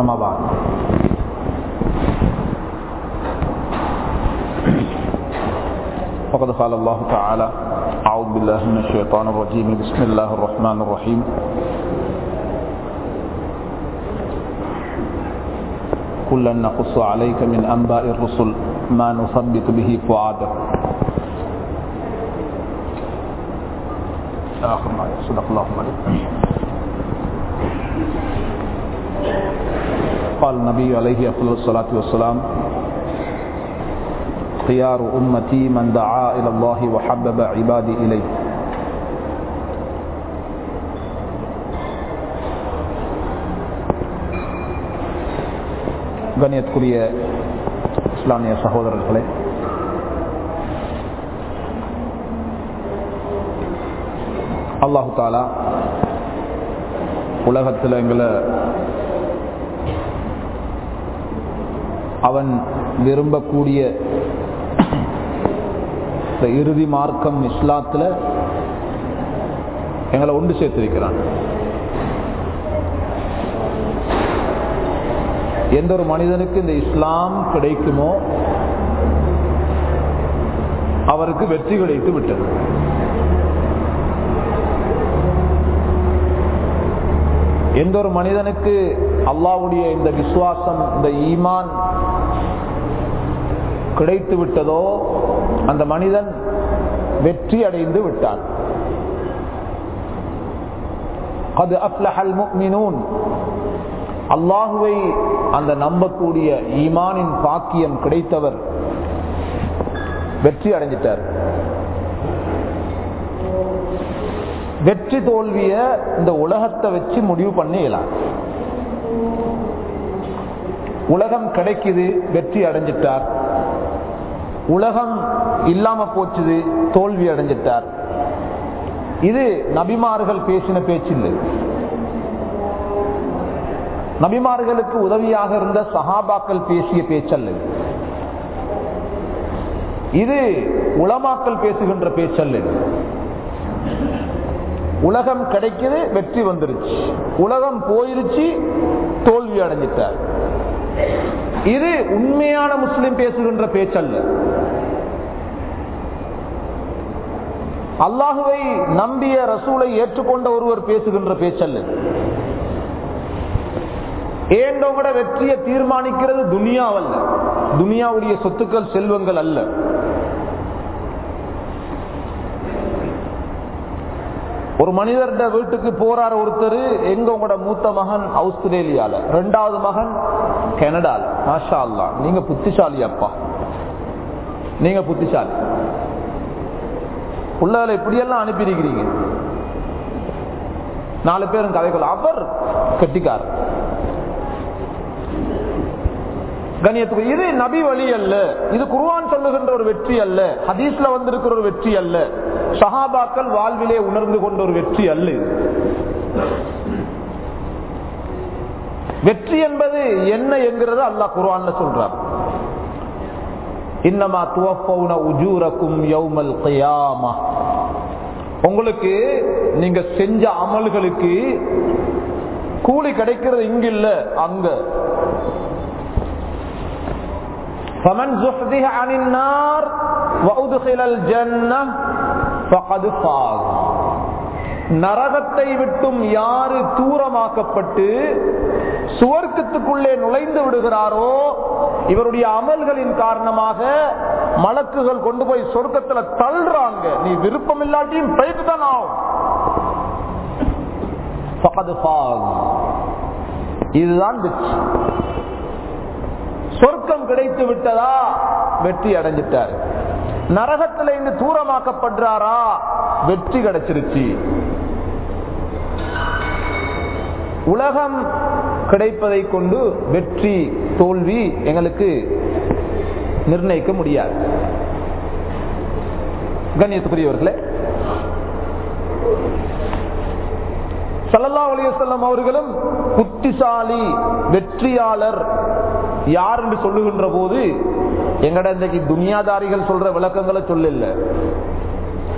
أما بعد فقد قال الله تعالى أعوذ بالله من الشيطان الرجيم. بسم الله الرحمن الرحيم. كلا نقص عليك من أنباء الرسل ما نثبت به فؤادك. آخر ما صدق الله عليه قال النبي عليه أفضل الصلاة والسلام خيار أمتي من دعا إلى الله وحبب عبادي إليه கண்ணியத்துக்குரிய இஸ்லாமிய சகோதரர்களே அல்லாஹு தாலா உலகத்தில் எங்களை அவன் விரும்பக்கூடிய இந்த இறுதி மார்க்கம் இஸ்லாத்தில் எங்களை ஒன்று சேர்த்திருக்கிறான் எந்த ஒரு மனிதனுக்கு இந்த இஸ்லாம் கிடைக்குமோ அவருக்கு வெற்றி கிடைத்து விட்டது. எந்த ஒரு மனிதனுக்கு அல்லாவுடைய இந்த விசுவாசம் இந்த ஈமான் கிடைத்து விட்டதோ அந்த மனிதன் வெற்றி அடைந்து விட்டான். அது அப்லஹல் முக்மினூன் அல்லாஹுவை அந்த நம்பக்கூடிய ஈமானின் பாக்கியம் கிடைத்தவர் வெற்றி அடைஞ்சிட்டார். வெற்றி தோல்விய இந்த உலகத்தை வச்சு முடிவு பண்ணிடலாம் உலகம் கிடைக்குது வெற்றி அடைஞ்சிட்டார். உலகம் இல்லாம போச்சுது தோல்வி அடைஞ்சிட்டார். இது நபிமார்கள் பேசின பேச்சில்லை. நபிமார்களுக்கு உதவியாக இருந்த சஹாபாக்கள் பேசிய பேச்சல்ல. இது உளமாக்கல் பேசுகின்ற பேச்சல்ல. உலகம் கிடைக்குது வெற்றி வந்துருச்சு. உலகம் போயிருச்சு தோல்வி அடைஞ்சிட்டார். இது உண்மையான முஸ்லிம் பேசுகின்ற பேச்சல்ல. அல்லாஹுவை நம்பிய ரசூலை ஏற்றுக்கொண்ட ஒருவர் பேசுகின்ற பேச்சல்ல. ஏண்டோங்கட வெற்றியை தீர்மானிக்கிறது துனியாவல்ல. துனியாவுடைய சொத்துக்கள் செல்வங்கள் அல்ல. ஒரு மனிதர்கிட்ட வீட்டுக்கு போறார் ஒருத்தர் எங்க உங்களோட மூத்த மகன்? ஆஸ்திரேலியால ரெண்டாவது மகன்? கனடால. மாஷா அல்லா நீங்க புத்திசாலி அப்பா. நீங்க புத்திசாலி. உள்ளதில் இப்படியெல்லாம் அனுப்பியிருக்கிறீங்க. நாலு பேரும் கதைகள் அவர் கெட்டிக்கார். கணியத்துக்கு இது நபி வழி அல்ல. இது குருவான் சொல்லுகின்ற ஒரு வெற்றி அல்ல. ஹதீஸ்ல வந்திருக்கிற ஒரு வெற்றி அல்ல. சஹாபாக்கள் வாழ்விலே உணர்ந்து கொண்ட ஒரு வெற்றி அல்ல வெற்றி என்பது என்ன என்கிறது அல்லாஹ் குர்ஆன்ல சொல்றார் இன்னமா துவப்பவுன உஜூரக்கும் யௌமல் கியாமா உங்களுக்கு நீங்க செஞ்ச அமல்களுக்கு கூலி கிடைக்கிறது இங்க இல்ல அங்க فمن زحزح عن النار وأدخل الجنة فقد فاز நரகத்தை விட்டும் யாரு தூரமாக்கப்பட்டு சுவர்க்கத்துக்குள்ளே நுழைந்து விடுகிறாரோ இவருடைய அமல்களின் காரணமாக மலக்குகள் கொண்டு போய் சொர்க்கத்துல தள்ளுறாங்க. நீ விருப்பம் இல்லாட்டியும் போயிட்டு தான் ஆகும் இதுதான் வெற்றி. சொர்க்கம் கிடைத்து விட்டதா? வெற்றி அடைஞ்சிட்டார். நரகத்தில இருந்து தூரமாக்கப்படுறாரா? வெற்றி கிடைச்சிருச்சு. உலகம் கிடைப்பதை கொண்டு வெற்றி தோல்வி எங்களுக்கு நிர்ணயிக்க முடியாது. கண்ணியத்துக்குரியவர்களே சல்லல்லா அலிவசல்லம் அவர்களும் புத்திசாலி வெற்றியாளர். யார் என்று சொல்லுகின்ற போது எங்கட இன்றைக்கு துனியாதாரிகள் சொல்ற விளக்கங்களை சொல்லல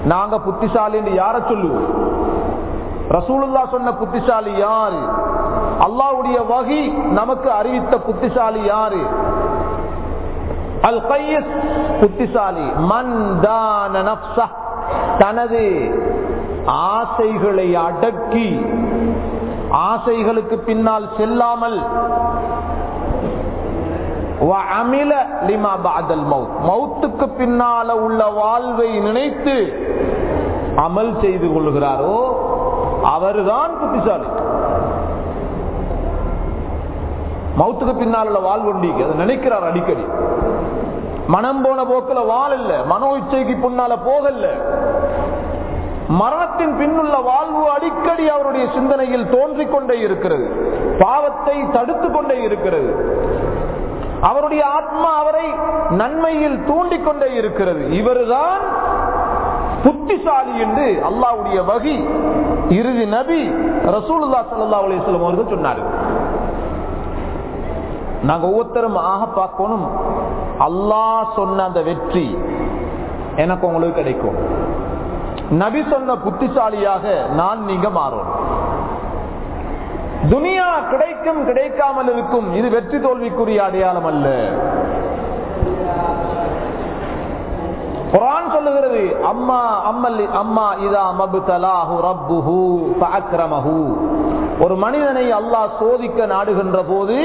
நாங்க புத்திசாலி என்று யார சொல்லுவோம்? ரசூலுல்லா சொன்ன புத்திசாலி யாரு? அல்லாவுடைய வகி நமக்கு அறிவித்த புத்திசாலி யாரு? அல் கையஸ் புத்திசாலி. மன் தான தனது ஆசைகளை அடக்கி ஆசைகளுக்கு பின்னால் செல்லாமல் மௌத்துக்கு பின்னால உள்ள வாழ்வை நினைத்து அமல் செய்து கொள்கிறாரோ அவர்தான் புத்திசாலி. மௌத்துக்கு பின்னால் உள்ள வாழ்வுண்டிக்கு அதை நினைக்கிறார் அடிக்கடி. மனம் போன போக்கில் வாழ் இல்ல மனோ இச்சைக்கு பின்னால போகல மரணத்தின் பின்னுள்ள வாழ்வு அடிக்கடி அவருடைய சிந்தனையில் தோன்றிக் கொண்டே இருக்கிறது. பாவத்தை தடுத்து கொண்டே இருக்கிறது. அவருடைய ஆத்மா அவரை நன்மையில் தூண்டிக் கொண்டே இருக்கிறது. இவர்தான் புத்திசாலி என்று அல்லாவுடைய வகி இறுதி நபி ரசூலுல்லா சல்லா அலிஸ்லாம் அவர்கள் சொன்னார்கள் நாங்க ஒவ்வொருத்தரும் ஆக பார்க்கணும். அல்லாஹ் சொன்ன அந்த வெற்றி எனக்கு உங்களுக்கு கிடைக்கும். நபி சொன்ன புத்திசாலியாக நான் நீங்க மாறும் துனியா கிடைக்கும் கிடைக்காமல் இருக்கும். இது வெற்றி தோல்விக்குரிய அடையாளம் அல்ல. குரான் சொல்லுகிறது அம்மா அம்மல் அம்மா இதா மபுதலாஹு ரப்புஹு ஃபஅக்ரமஹு. ஒரு மனிதனை அல்லாஹ் சோதிக்க நாடுகின்ற போது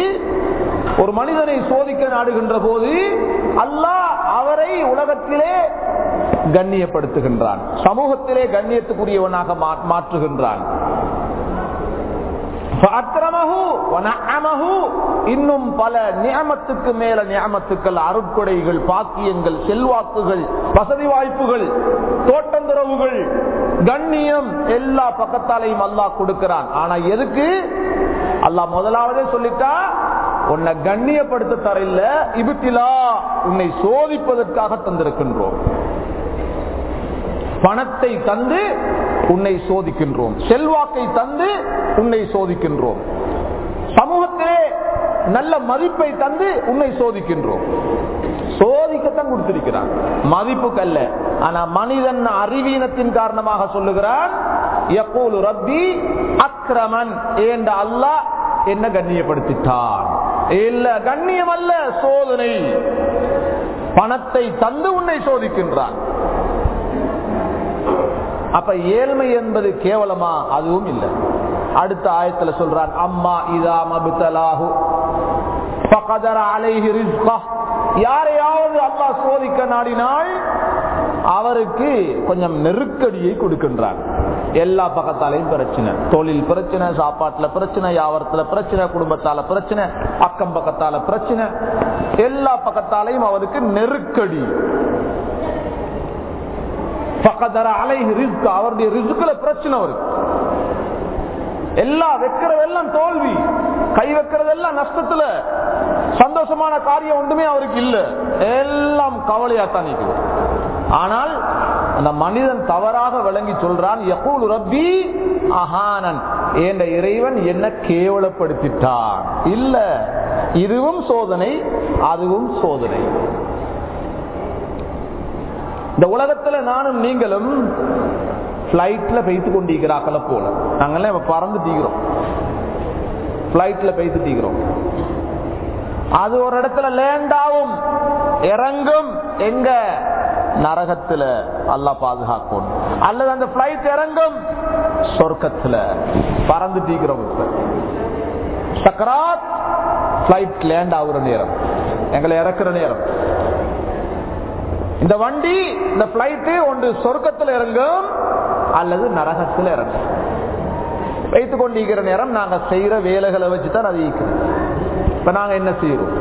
ஒரு மனிதனை சோதிக்க நாடுகின்ற போது அல்லாஹ் அவரை உலகத்திலே கண்ணியப்படுத்துகின்றான். சமூகத்திலே கண்ணியத்துக்குரியவனாக மாற்றுகின்றான். இன்னும் பல நியமத்துக்கு மேல நியமத்துக்கள் அருட்கொடைகள் பாக்கியங்கள் செல்வாக்குகள் வசதி வாய்ப்புகள் தோட்டந்துறவுகள் கண்ணியம் எல்லா பக்கத்தாலையும் அல்லாஹ் கொடுக்கிறான். ஆனா எதுக்கு? அல்லாஹ் முதலாவதே சொல்லிட்டா உன்னை கண்ணியப்படுத்த தரையில இபுத்திலா உன்னை சோதிப்பதற்காக தந்திருக்கின்றோம். பணத்தை தந்து உன்னை சோதிக்கின்றோம். செல்வாக்கை தந்து உன்னை சோதிக்கின்றோம். சமூகத்திலே நல்ல மதிப்பை தந்து உன்னை சோதிக்கின்றோம். சோதிக்கத்தான் கொடுத்திருக்கிறான் மதிப்புக்கு அல்ல ஆனா மனிதன் அறிவீனத்தின் காரணமாக சொல்லுகிறான் எப்போது ரப்பி அக்ரமன். ஏண்ட அல்லாஹ் என்ன கண்ணியப்படுத்திட்டான். இல்ல கண்ணியம் அல்ல சோதனை. பணத்தை தந்து உன்னை சோதிக்கின்றான். அப்ப ஏழ்மை என்பது கேவலமா? அதுவும் இல்லை. அடுத்த ஆயத்துல சொல்றான் அம்மா இதா மபுத்தலாகு யாரையாவது அல்லா சோதிக்க நாடினால் அவருக்கு கொஞ்சம் நெருக்கடியை கொடுக்கின்றார் எல்லா பக்கத்தாலையும் பிரச்சனை. தொழில் பிரச்சனை சாப்பாட்டுல பிரச்சனை யாவரத்துல பிரச்சனை குடும்பத்தால பிரச்சனை அக்கம் பக்கத்தால பிரச்சனை. எல்லா பக்கத்தாலையும் அவருக்கு நெருக்கடி. அவருடைய ரிஸ்குல பிரச்சனை வருது. எல்லா வைக்கிறதெல்லாம் தோல்வி. கை வைக்கிறதெல்லாம் நஷ்டத்துல சந்தோஷமான காரியம் ஒன்றுமே அவருக்கு இல்ல. எல்லாம் கவலையாத்தான் நிற்குது ஆனால் அந்த மனிதன் தவறாக விளங்கி சொல்றான் எப்போது ரப்பி அஹானன். என்ற இறைவன் என்ன கேவலப்படுத்திட்டான். இல்ல இதுவும் சோதனை அதுவும் சோதனை. இந்த உலகத்துல நானும் நீங்களும் பிளைட்ல பெய்து கொண்டிருக்கிறாக்கள போல. நாங்கெல்லாம் இப்ப பறந்து தீக்கிறோம் பிளைட்ல பெய்து தீக்கிறோம் அது ஒரு இடத்துல லேண்ட் ஆகும் இறங்கும். எங்க? நரகத்துல அல்லா பாதுகாக்கும். அல்லது அந்த பிளைட் இறங்கும். சொர்க்கத்துல பறந்து தீக்கிறோம் சக்கராத் பிளைட் லேண்ட் ஆகுற நேரம். எங்களை இறக்குற நேரம். இந்த வண்டி இந்த பிளைட்டு ஒன்று சொர்க்கத்தில் இறங்கும் அல்லது நரகத்தில் இறங்கும். வைத்துக் கொண்டிருக்கிற நேரம் நாங்க செய்யற வேலைகளை வச்சுதான் அது ஈக்குது இப்ப நாங்க என்ன செய்யறோம்?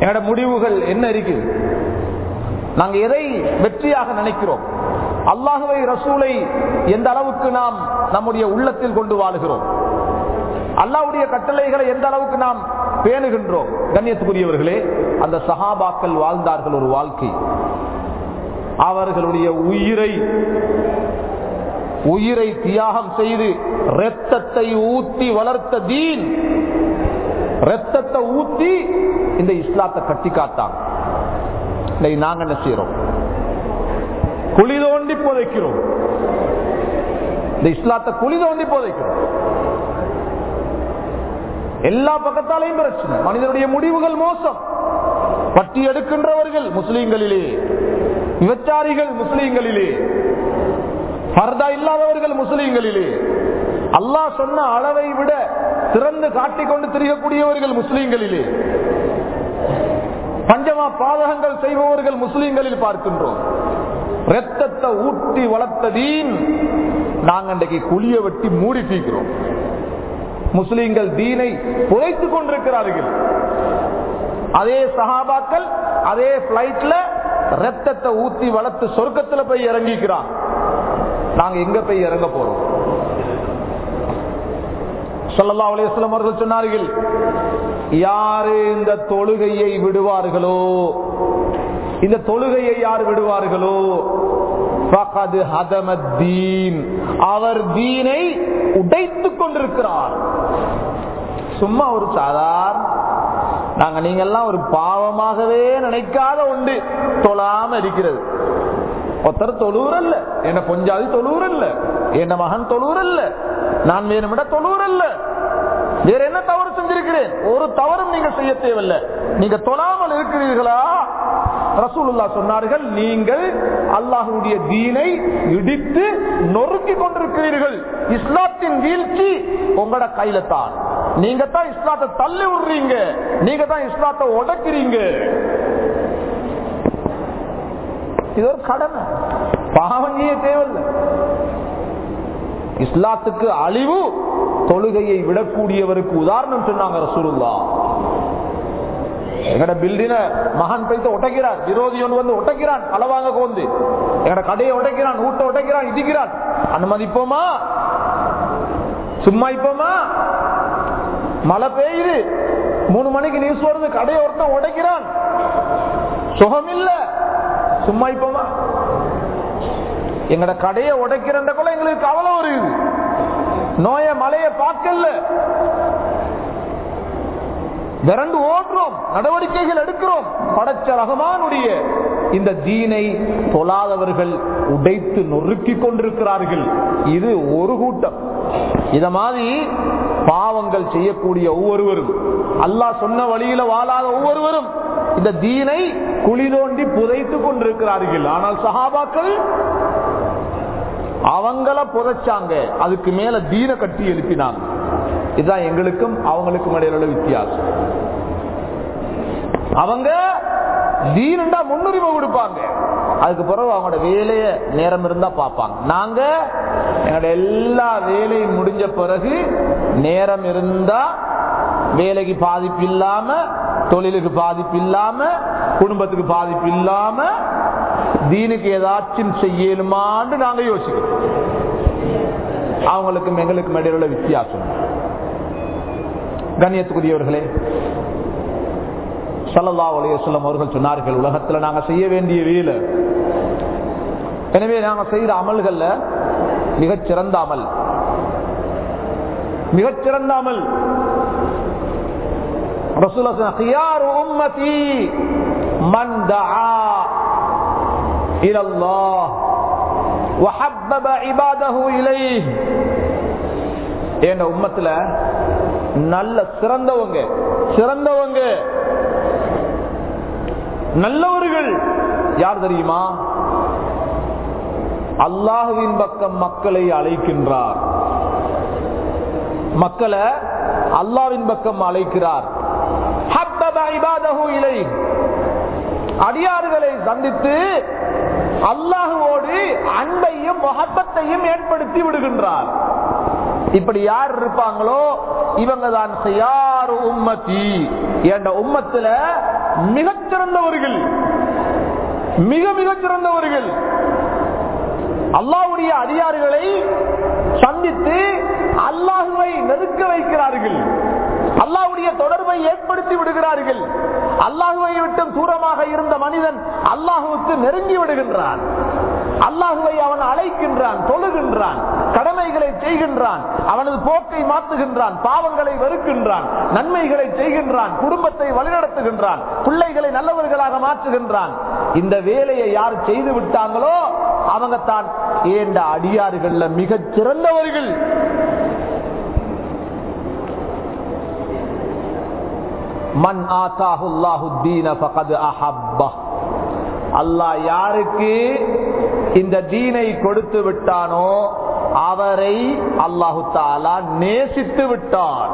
எங்களோட முடிவுகள் என்ன இருக்குது? நாங்க எதை வெற்றியாக நினைக்கிறோம்? அல்லாஹுவை ரசூலை எந்த அளவுக்கு நாம் நம்முடைய உள்ளத்தில் கொண்டு வாழுகிறோம்? அல்லாவுடைய கட்டளைகளை எந்த அளவுக்கு நாம் பேணுகின்றோம்? கண்ணியத்துக்குரியவர்களே அந்த சகாபாக்கள் வாழ்ந்தார்கள் ஒரு வாழ்க்கை. அவர்களுடைய உயிரை உயிரை தியாகம் செய்து ரத்தத்தை ஊத்தி வளர்த்த தீன் ரத்தத்தை ஊத்தி இந்த இஸ்லாத்தை கட்டி காத்தான் நாங்க என்ன செய்யறோம் குழி தோண்டி புதைக்கிறோம். இந்த இஸ்லாத்தை குழி தோண்டி போதைக்கிறோம். எல்லா பக்கத்தாலையும் பிரச்சனை. மனிதனுடைய முடிவுகள் மோசம். பட்டி எடுக்கின்றவர்கள் முஸ்லீம்களிலே. விபச்சாரிகள் முஸ்லீம்களிலே. பர்தா இல்லாதவர்கள் முஸ்லீம்களிலே. அல்லாஹ் சொன்ன அளவை விட திறந்து காட்டிக்கொண்டு திரியக்கூடியவர்கள் முஸ்லீம்களிலே. பஞ்சமா பாதகங்கள் செய்பவர்கள் முஸ்லீம்களில் பார்க்கின்றோம். ரத்தத்தை ஊட்டி வளர்த்ததீன் நாங்க அன்றைக்கு குளிய வெட்டி மூடி தீக்கிறோம் முஸ்லீம்கள் தீனை புதைத்துக் கொண்டிருக்கிறார்கள். அதே சஹாபாக்கள் அதே பிளைட்ல ரத்தத்தை ஊத்தி வளர்த்து சொர்க்கத்துல போய் இறங்கிக்கிறான். நாங்க எங்க போய் இறங்க போறோம்? சொல்லல்லா அலையம் அவர்கள் சொன்னார்கள் யாரு இந்த தொழுகையை விடுவார்களோ? இந்த தொழுகையை யார் விடுவார்களோ? அவர் தீனை உடைத்துக் கொண்டிருக்கிறார். சும்மா ஒரு சாதாரண நாங்க நீங்க எல்லாம் ஒரு பாவமாகவே நினைக்காத உண்டு தொழாம இருக்கிறது. ஒருத்தர் தொழுவுரல்ல என்ன பொஞ்சாதி தொழுவுரல்ல என்ன மகன் தொழுவுரல்ல நான் வேணுமிட தொழுவுரல்ல வேற என்ன தவறு செஞ்சிருக்கிறேன்? ஒரு தவறும் நீங்க செய்ய தேவையில்லை. நீங்க தொழாமல் இருக்கிறீர்களா? ரசூலுல்லா சொன்னார்கள் நீங்கள் அல்லாஹுடைய தீனை இடித்து நொறுக்கி கொண்டிருக்கிறீர்கள். இஸ்லாத்தின் வீழ்ச்சி உங்களோட கையில தான். நீங்க தான் இஸ்லாத்தை தள்ளி விடுறீங்க. நீங்க தான் இஸ்லாத்தை உடைக்கிறீங்க. இது ஒரு கடமை. பாவங்கியே தேவையில்லை. இஸ்லாத்துக்கு அழிவு தொழுகையை விடக்கூடியவருக்கு உதாரணம் சொன்னாங்க ரசூலுல்லா. எங்கட பில்டின மகன் பைத்த உடைக்கிறான் விரோதி ஒன்று வந்து உடைக்கிறான் அளவாங்க கோந்து எங்கட கடையை உடைக்கிறான் ஊட்ட உடைக்கிறான் இடிக்கிறான். அனுமதிப்போமா? சும்மா இப்போமா? மழை பெய்யுது. மூணு மணிக்கு நியூஸ் வருது கடையை ஒருத்தன் உடைக்கிறான் சுகம் இல்ல சும்மா இப்போமா? எங்கட கடையை உடைக்கிறன்ற கூட எங்களுக்கு கவலை வருது. நோய மலையை பார்க்கல. விரண்டு ஓடுறோம் நடவடிக்கைகள் எடுக்கிறோம். படைச்ச ரகமானுடைய இந்த தீனை தொழாதவர்கள் உடைத்து நொறுக்கி கொண்டிருக்கிறார்கள். இது ஒரு கூட்டம். இத மாதிரி பாவங்கள் செய்யக்கூடிய ஒவ்வொருவரும் அல்லாஹ் சொன்ன வழியில வாழாத ஒவ்வொருவரும் இந்த தீனை குழி தோண்டி புதைத்துக் கொண்டிருக்கிறார்கள். ஆனால் சகாபாக்கள் அவங்கள புதைச்சாங்க. அதுக்கு மேல தீன கட்டி எழுப்பினாங்க. இதுதான் எங்களுக்கும் அவங்களுக்கும் இடையில உள்ள வித்தியாசம். அவங்க தீனண்டா முன்னுரிமை கொடுப்பாங்க. அதுக்கு பிறகு அவங்களோட வேலைய நேரம் இருந்தா பார்ப்பாங்க. நாங்க எங்களோட எல்லா வேலையும் முடிஞ்ச பிறகு நேரம் இருந்தா வேலைக்கு பாதிப்பு இல்லாம தொழிலுக்கு பாதிப்பு இல்லாம குடும்பத்துக்கு பாதிப்பு இல்லாம தீனுக்கு ஏதாச்சும் செய்யணுமான்னு நாங்க யோசிக்கிறோம். அவங்களுக்கும் எங்களுக்கும் இடையில உள்ள வித்தியாசம். கண்ணியத்துக்குரியவர்களே சல்லல்லா உலகம் அவர்கள் சொன்னார்கள் உலகத்துல நாங்க செய்ய வேண்டிய வேலை. எனவே நாங்க செய்யற அமல்கள்ல மிகச்சிறந்த அமல். மிகச்சிறந்த அமல். உம்மத்துல நல்ல சிறந்தவங்க சிறந்தவங்க நல்லவர்கள் யார் தெரியுமா? அல்லாஹுவின் பக்கம் மக்களை அழைக்கின்றார். மக்களை அல்லாவின் பக்கம் அழைக்கிறார். இலை அடியாறுகளை சந்தித்து அல்லாஹுவோடு அன்பையும் மகப்பத்தையும் ஏற்படுத்தி விடுகின்றார். இப்படி யார் இருப்பாங்களோ? இவங்க தான் செய்யாறு உம்மத்தி என்ற உம்மத்துல மிகச்சிறந்தவர்கள். மிக மிக சிறந்தவர்கள் அல்லாவுடைய அதிகாரிகளை சந்தித்து அல்லாஹுவை நெருக்க வைக்கிறார்கள். அல்லாவுடைய தொடர்பை ஏற்படுத்தி விடுகிறார்கள். அல்லாஹுவை விட்டும் தூரமாக இருந்த மனிதன் அல்லாஹுவுக்கு நெருங்கி விடுகின்றான். அல்லாஹுவை அவன் அழைக்கின்றான் தொழுகின்றான் கடமைகளை செய்கின்றான் அவனது போக்கை மாற்றுகின்றான் பாவங்களை வெறுக்கின்றான் நன்மைகளை செய்கின்றான் குடும்பத்தை வழிநடத்துகின்றான் பிள்ளைகளை நல்லவர்களாக மாற்றுகின்றான். இந்த வேலையை யார் செய்து விட்டாங்களோ அவங்க தான் ஏண்ட அடியாறுகள்ல மிகச் சிறந்தவர்கள் மன் ஆசாஹுல்லாஹு தீன அஹப்பா அல்லாஹ் யாருக்கு இந்த தீனை கொடுத்து விட்டானோ அவரை அல்லாஹு தாலா நேசித்து விட்டான்.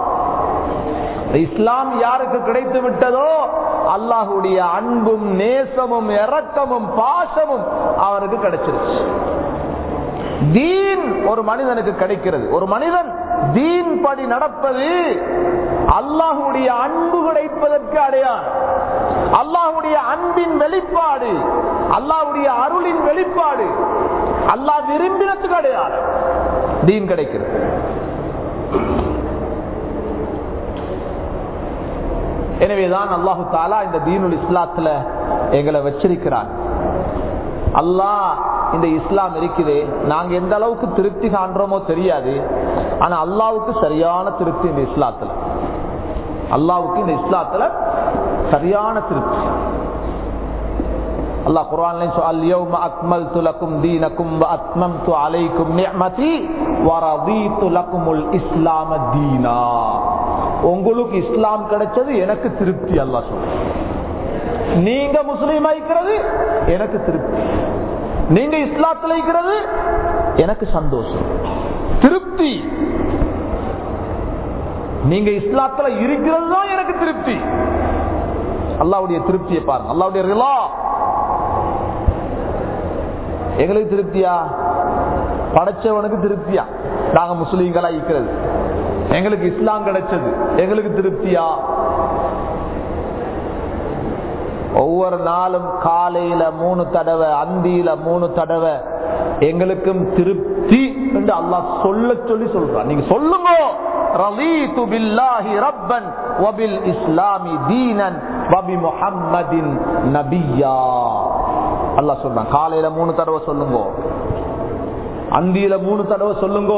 இஸ்லாம் யாருக்கு கிடைத்து விட்டதோ அல்லாஹுடைய அன்பும் நேசமும் இரக்கமும் பாசமும் அவருக்கு கிடைச்சிருச்சு. தீன் ஒரு மனிதனுக்கு கிடைக்கிறது. ஒரு மனிதன் தீன் படி நடப்பது அல்லாஹுடைய அன்பு கிடைப்பதற்கு அடையாளம். அல்லாஹுடைய அன்பின் வெளிப்பாடு அல்லாஹுடைய அருளின் வெளிப்பாடு அல்லாஹ் விரும்பினத்துக்கு அடையாளம். தீன் கிடைக்கிறது. எனவேதான் அல்லாஹு தாலா இந்த தீனுல் இஸ்லாத்துல எங்களை வச்சிருக்கிறான். அல்லாஹ் இந்த இஸ்லாம் இருக்குது நாங்க எந்த அளவுக்கு திருப்தி காண்றோமோ தெரியாது. ஆனா அல்லாவுக்கு சரியான திருப்தி இந்த இஸ்லாத்துல. அல்லாவுக்கு இந்த இஸ்லாத்துல சரியான திருப்தி. அல்லாஹ் குர்ஆன்ல அல்யௌம அக்மல்து லக்கும் தீனக்கும் வ அத்மம்து அலைக்கும் நிஅமதி வ ரதீது லக்குமுல் இஸ்லாம தீனா. உங்களுக்கு இஸ்லாம் கிடைச்சது எனக்கு திருப்தி அல்லாஹ் சொல்றான் நீங்க முஸ்லீம் ஆயிக்கிறது எனக்கு திருப்தி. நீங்க இஸ்லாத்துல இருக்கிறது எனக்கு சந்தோஷம். திருப்தி நீங்க இஸ்லாத்துல இருக்கிறது தான் எனக்கு திருப்தி. அல்லாவுடைய திருப்தியை பாருங்க. அல்லாவுடைய ரிலா. எங்களுக்கு திருப்தியா? படைச்சவனுக்கு திருப்தியா? நாங்க முஸ்லீம்களா இருக்கிறது. எங்களுக்கு இஸ்லாம் கிடைச்சது. எங்களுக்கு திருப்தியா? ஒவ்வொரு நாளும் காலையில மூணு தடவை அந்தியில மூணு தடவை எங்களுக்கும் திருப்தி என்று அல்லாஹ் சொல்ல சொல்லி சொல்றான். நீங்க சொல்லுங்க. ரலீது பில்லாஹி ரப்பன் வபில் இஸ்லாமி தீனன் வபி முஹம்மதின் நபியா. அல்லாஹ் சொல்றான். காலையில மூணு தடவை சொல்லுங்க. அந்தியில மூணு தடவை சொல்லுங்க.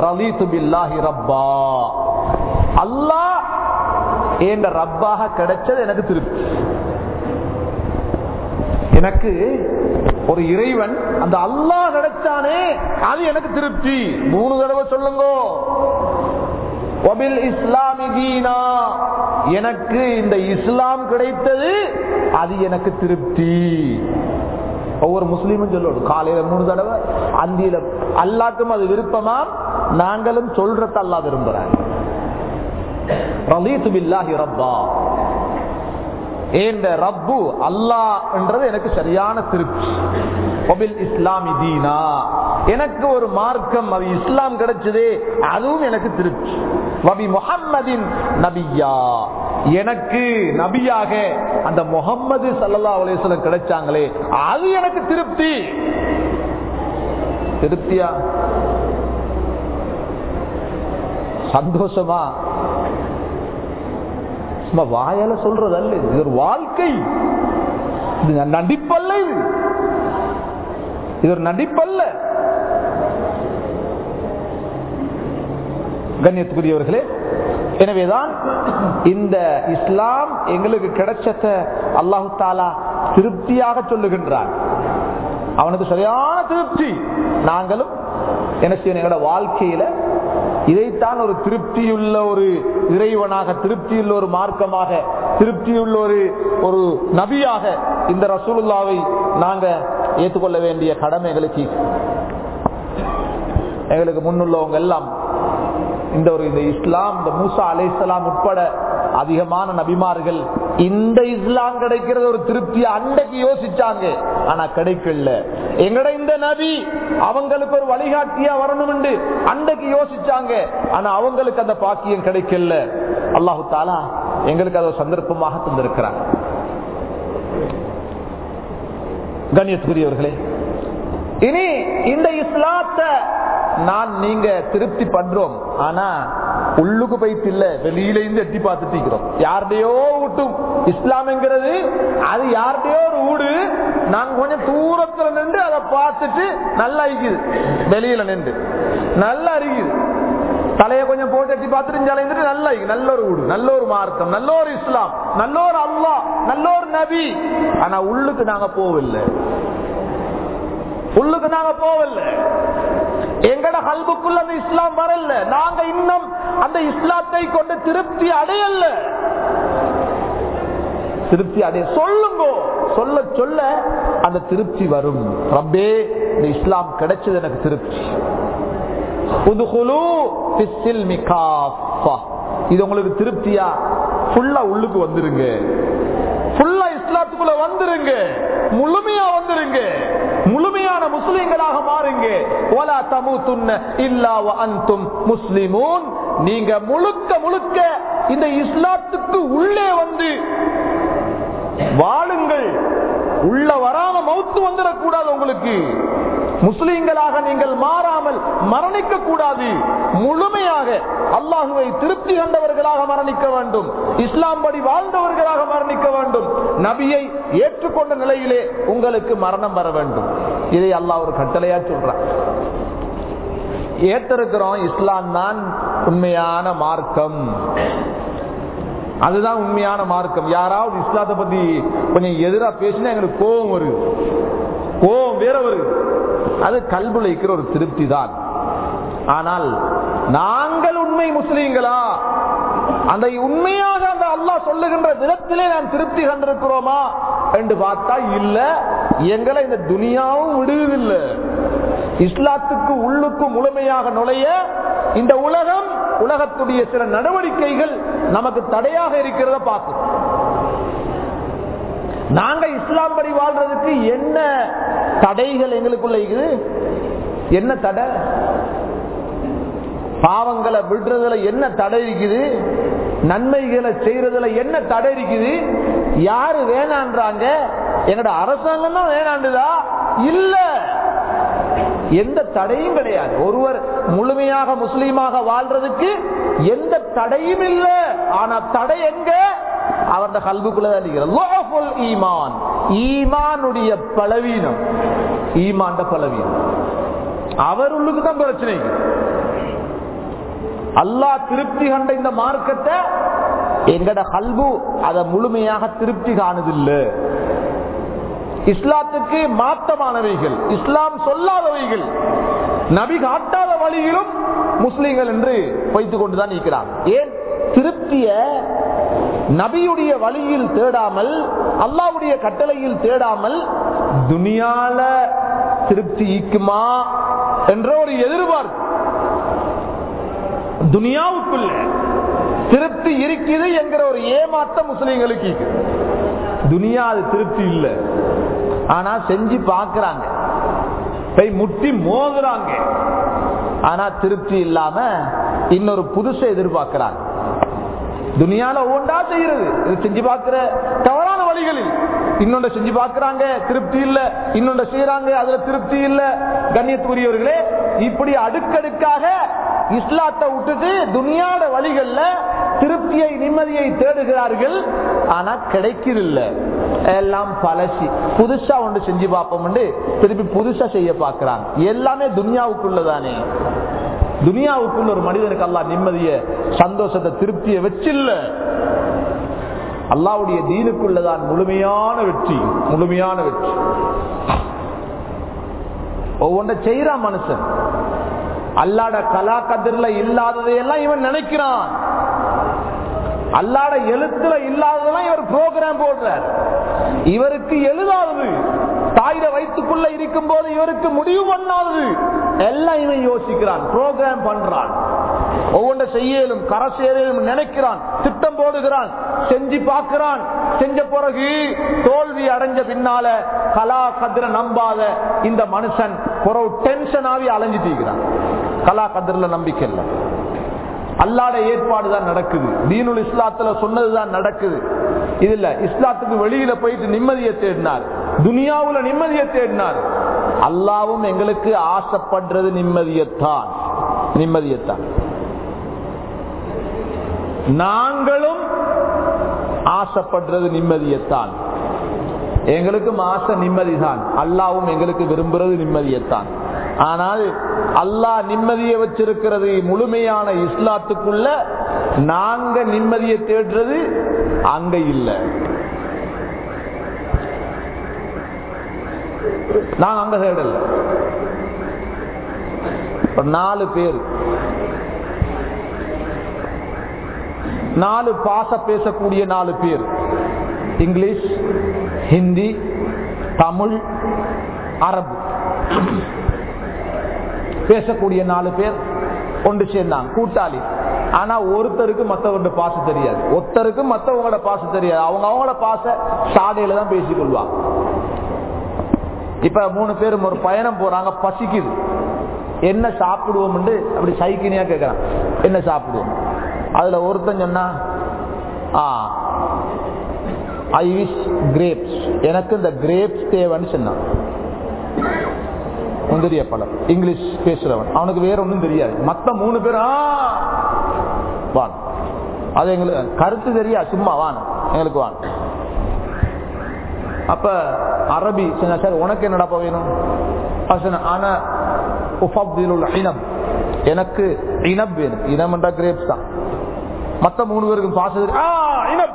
ரலீது பில்லாஹி ரப்பா. அல்லாஹ் என்ற ரப்பாக கிடைச்சது எனக்கு திருப்தி. எனக்கு ஒரு இறைவன் அந்த அல்லாஹ் கிடைச்சானே அது எனக்கு திருப்தி. மூணு தடவை சொல்லுங்க. இஸ்லாமி எனக்கு இந்த இஸ்லாம் கிடைத்தது அது எனக்கு திருப்தி. ஒவ்வொரு முஸ்லீமும் சொல்லணும். காலையில மூணு தடவை அந்தியில அல்லாக்கும் அது விருப்பமா? நாங்களும் சொல்றத அல்லா விரும்புறேன் ரலீத்து பில்லாஹி ரப்பா. ஏண்ட ரப்பு அல்லாஹ் என்றது எனக்கு சரியான திருப்தி. ஒபில் இஸ்லாமி தீனா. எனக்கு ஒரு மார்க்கம் அது இஸ்லாம் கிடைச்சதே அதுவும் எனக்கு திருப்தி. வபி முகம்மதின் நபியா. எனக்கு நபியாக அந்த முகம்மது சல்லா அலேஸ்வரம் கிடைச்சாங்களே அது எனக்கு திருப்தி. திருப்தியா? சந்தோஷமா? சும்மா வாயால சொல்றது அல்ல இது. ஒரு வாழ்க்கை. இது நடிப்பல்ல இது. இது ஒரு நடிப்பல்ல. கண்ணியத்துக்குரியவர்களே எனவேதான் இந்த இஸ்லாம் எங்களுக்கு கிடைச்சத அல்லாஹு தாலா திருப்தியாக சொல்லுகின்றான். அவனுக்கு சரியான திருப்தி. நாங்களும் என்ன செய்யணும்? எங்களோட வாழ்க்கையில இதைத்தான் ஒரு திருப்தியுள்ள ஒரு இறைவனாக திருப்தியுள்ள ஒரு மார்க்கமாக திருப்தியுள்ள ஒரு ஒரு நபியாக இந்த ரசூலுல்லாவை நாங்க ஏற்றுக்கொள்ள வேண்டிய கடமைகளுக்கு எங்களுக்கு. முன்னுள்ளவங்க எல்லாம் இந்த ஒரு இந்த இஸ்லாம் இந்த மூசா அலை உட்பட அதிகமான நபிமார்கள் இந்த இஸ்லாம் கிடைக்கிறது ஒரு திருப்தி அண்டைக்கு யோசிச்சாங்க. ஆனா கிடைக்கல. எங்கட இந்த நபி அவங்களுக்கு ஒரு வழிகாட்டியா வரணும் என்று அண்டைக்கு யோசிச்சாங்க. ஆனா அவங்களுக்கு அந்த பாக்கியம் கிடைக்கல. அல்லாஹு தாலா எங்களுக்கு அது சந்தர்ப்பமாக தந்திருக்கிறாங்க கண்ணியத்துக்குரியவர்களே இனி இந்த இஸ்லாத்தை நான் நீங்க திருப்தி பண்றோம். ஆனா உள்ளுக்கு போயிட்டு இல்ல வெளியில இருந்து எட்டி பார்த்துட்டு இருக்கிறோம். யார்டையோ விட்டும் இஸ்லாம்ங்கிறது அது யார்டையோ ஒரு ஊடு. நாங்க கொஞ்சம் தூரத்துல நின்று அதை பார்த்துட்டு நல்லா இருக்குது வெளியில நின்று. நல்லா இருக்குது தலையை கொஞ்சம் போட்டு எட்டி பார்த்துட்டு நல்லா நல்ல ஒரு வீடு நல்ல ஒரு மார்க்கம் நல்ல ஒரு இஸ்லாம் நல்ல ஒரு அல்லா நல்ல ஒரு நபி. ஆனா உள்ளுக்கு நாங்க போவில்லை உள்ளுக்கு நாங்க போவில்லை எங்கட கல்புக்குள்ள அந்த இஸ்லாம் வரல. நாங்க இன்னும் அந்த இஸ்லாத்தை கொண்டு திருப்தி அடையல. திருப்தி அடைய சொல்லுங்க. சொல்ல சொல்ல அந்த திருப்தி வரும். ரப்பே இந்த இஸ்லாம் கிடைச்சது எனக்கு திருப்தி. இது உங்களுக்கு திருப்தியா? ஃபுல்லா உள்ளுக்கு வந்துருங்க. ஃபுல்லா இஸ்லாத்துக்குள்ள வந்துருங்க. முழுமையா வந்துருங்க. முழுமையான முஸ்லிம்களாக மாறுங்க. ஓலா தமு துண்ண இல்லாவ அந்தும் முஸ்லிமூன். நீங்க முழுக்க முழுக்க இந்த இஸ்லாத்துக்கு உள்ளே வந்து வாழுங்கள். உள்ள வராம மௌத்து வந்துடக்கூடாது உங்களுக்கு. முஸ்லிம்களாக நீங்கள் மாறாமல் மரணிக்க கூடாது. முழுமையாக அல்லாஹுவை திருப்தி கண்டவர்களாக மரணிக்க வேண்டும். இஸ்லாம் படி வாழ்ந்தவர்களாக மரணிக்க வேண்டும். நபியை ஏற்றுக்கொண்ட நிலையிலே உங்களுக்கு மரணம் வர வேண்டும். இதை அல்லாஹ் ஒரு கட்டளையா சொல்றான். ஏற்றிருக்கிறோம் இஸ்லாம் தான் உண்மையான மார்க்கம். அதுதான் உண்மையான மார்க்கம். யாராவது இஸ்லாத்தை பத்தி கொஞ்சம் எதிரா பேசினா எங்களுக்கு கோபம் வருது. கோபம் வேற வருது. அது கல்புழைக்கிற ஒரு திருப்தி தான் ஆனால் நாங்கள் உண்மை முஸ்லீம்களா? அந்த உண்மையாக அந்த அல்லாஹ் சொல்லுகின்ற விதத்திலே நாம் திருப்தி கண்டிருக்கிறோமா? என்று பார்த்தா இல்ல. எங்களை இந்த துனியாவும் விடுவதில்லை. இஸ்லாத்துக்கு உள்ளுக்கு முழுமையாக நுழைய இந்த உலகம் உலகத்துடைய சில நடவடிக்கைகள் நமக்கு தடையாக இருக்கிறத பார்க்கும் நாங்க இஸ்லாம் படி வாழ்றதுக்கு என்ன தடைகள் எங்களுக்குள்ள இருக்குது. என்ன தடை? பாவங்களை விடுறதுல என்ன தடை இருக்குது? நன்மைகளை செய்யறதுல என்ன தடை இருக்குது? யாரு வேணான்றாங்க? எங்கட அரசாங்கம் தான் வேணாண்டுதா? இல்ல. எந்த தடையும் கிடையாது. ஒருவர் முழுமையாக முஸ்லீமாக வாழ்றதுக்கு எந்த தடையும் இல்ல. ஆனா தடை எங்க? அவருடைய கல்விக்குள்ளதான் ஈமான் ஈமானுடைய பலவீனம். ஈமான் பலவீனம். அவர் உள்ளுக்கு தான் பிரச்சனை. அல்லாஹ் திருப்தி கண்ட இந்த மார்க்கத்தை எங்கட கல்பு அதை முழுமையாக திருப்தி காணுதில்லை. இஸ்லாத்துக்கு மாற்றமானவைகள் இஸ்லாம் சொல்லாதவைகள் நபி காட்டாத வழியிலும் முஸ்லீம்கள் என்று வைத்துக் கொண்டுதான் இருக்கிறார் ஏன்? திருப்திய நபியுடைய வழியில் தேடாமல் அல்லாவுடைய கட்டளையில் தேடாமல் துனியால திருப்தி ஈக்குமா என்ற ஒரு எதிர்பார்ப்பு. துனியாவுக்குள்ள திருப்தி இருக்குது என்கிற ஒரு ஏமாற்றம் முஸ்லீம்களுக்கு துனியா அது திருப்தி இல்லை. ஆனா செஞ்சு பார்க்கிறாங்க போய் முட்டி மோதுறாங்க. ஆனா திருப்தி இல்லாம இன்னொரு புதுசை எதிர்பார்க்கிறாங்க. துனியால ஒவ்வொன்றா செய்யறது. இது செஞ்சு பார்க்கிற தவறான வழிகளில். இன்னொன்று செஞ்சு பார்க்கிறாங்க திருப்தி இல்ல. இன்னொன்று செய்யறாங்க அதுல திருப்தி இல்ல. கண்ணியத்துக்குரியவர்களே இப்படி அடுக்கடுக்காக இஸ்லாத்தை விட்டுட்டு துனியாட வழிகள்ல திருப்தியை நிம்மதியை தேடுகிறார்கள். ஆனா கிடைக்கிறதில்ல. எல்லாம் பழசி. புதுசா ஒன்று செஞ்சு பார்ப்போம் திருப்பி புதுசா செய்ய பார்க்கிறாங்க. எல்லாமே துனியாவுக்குள்ளதானே. துனியாவுக்குள்ள ஒரு மனிதனுக்கு அல்லா நிம்மதிய சந்தோஷத்தை திருப்தியை வச்சில்ல. அல்லாவுடைய தீனுக்குள்ளதான் முழுமையான வெற்றி முழுமையான வெற்றி. ஒவ்வொன்றை செய்யறான் மனுஷன். அல்லாட கலா கதிர்ல இல்லாததையெல்லாம் இவன் நினைக்கிறான். அல்லாட எழுத்துல இல்லாததெல்லாம் இவர் ப்ரோக்ராம் போடுறார். இவருக்கு எழுதாதது. தாயிர வயிற்றுக்குள்ள இருக்கும் போது இவருக்கு முடிவு பண்ணாதது. எல்லாம் இவன் யோசிக்கிறான் ப்ரோக்ராம் பண்றான். ஒவ்வொன்றை செய்யலும் கரை சேரும் நினைக்கிறான் திட்டம் போடுகிறான் செஞ்சு பார்க்கிறான். செஞ்ச பிறகு தோல்வி அடைஞ்ச பின்னால கலா கதிர நம்பாத இந்த மனுஷன் ஒரு டென்ஷன் ஆகி அலைஞ்சிட்டு கலா கதிரில நம்பிக்கை இல்லை. அல்லாட ஏற்பாடு தான் நடக்குது. தீனுல் இஸ்லாத்துல சொன்னதுதான் நடக்குது. இதுல இஸ்லாத்துக்கு வெளியில போயிட்டு நிம்மதியை தேடினார். துனியாவுல நிம்மதியை தேடினார். அல்லாவும் எங்களுக்கு ஆசைப்படுறது நிம்மதியத்தான். நிம்மதியத்தான். நாங்களும் ஆசைப்படுறது நிம்மதியத்தான். எங்களுக்கும் ஆசை நிம்மதிதான். அல்லாவும் எங்களுக்கு விரும்புறது நிம்மதியத்தான். ஆனால் அல்லாஹ் நிம்மதியை வச்சிருக்கிறது முழுமையான இஸ்லாத்துக்குள்ள நாங்க நிம்மதியை தேடுறது அங்க இல்லை. நாங்க அந்த தேடல ஒரு நாலு பேர். நாலு பாச பேசக்கூடிய நாலு பேர். இங்கிலீஷ் ஹிந்தி தமிழ் அரபு. பேசக்கூடிய நாலு பேர் ஒன்று சேர்ந்தாங்க. கூட்டாளி. ஆனா ஒருத்தருக்கு மத்தவங்க பாச தெரியாது. ஒருத்தருக்கு மத்தவங்களோட பாச தெரியாது. அவங்க அவங்களோட பாச சாதையில தான் பேசிக்கொள்வாங்க. இப்ப மூணு பேரும் ஒரு பயணம் போறாங்க பசிக்குது. என்ன சாப்பிடுவோம் அப்படி சைக்கினியா கேக்குறான். என்ன சாப்பிடுவோம்? அதுல ஒருத்தன் சொன்னா ஐ விஷ் கிரேப்ஸ். எனக்கு இந்த கிரேப்ஸ் தேவைன்னு சொன்னான். முந்திரிய பழம். இங்கிலீஷ் பேசுறவன். அவனுக்கு வேற ஒன்றும் தெரியாது. மத்த மூணு பேரா வான் அது எங்களுக்கு கருத்து தெரியா? சும்மா வான் எங்களுக்கு வான் அப்ப அரபி சொன்ன சார் உனக்கு என்னடா வேணும்? ஆனா இனம். எனக்கு இனப் வேணும். இனம் என்ற கிரேப்ஸ் தான். மத்த மூணு பேருக்கும் பாசது இனப்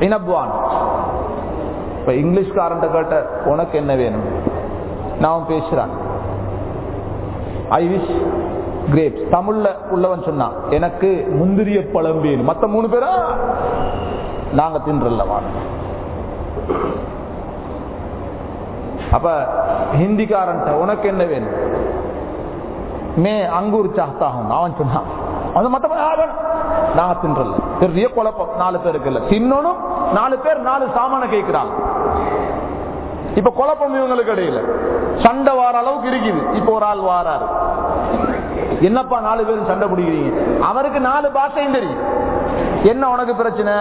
இனப்வான் இப்ப இங்கிலீஷ்காரன் கேட்ட உனக்கு என்ன வேணும்? நான் பேசுறான். ஐ விஷ் கிரேப்ஸ் தமிழ்ல உள்ளவன் சொன்னான் எனக்கு முந்திரிய பழம் வேணும். மத்த மூணு பேரா? நாங்க தின்றல்லவான் அப்ப ஹிந்திக்காரன் உனக்கு என்ன வேணும்? மே அங்கூர் சாத்தாகும். அவன் சொன்னான் அது மத்த நாங்க தின்றல பெரிய குழப்பம். நாலு பேருக்கு இல்ல. தின்னணும் நாலு பேர் நாலு சாமான கேட்கிறாங்க. இப்ப குழப்பம் இவங்களுக்கு இடையில. சண்டை வார அளவுக்கு இருக்குது. இப்ப ஒரு ஆள் வாராரு. என்னப்பா நாலு பேரும் சண்டை பிடிக்கிறீங்க? அவருக்கு நாலு பாஷையும் தெரியும். என்ன உனக்கு பிரச்சனை?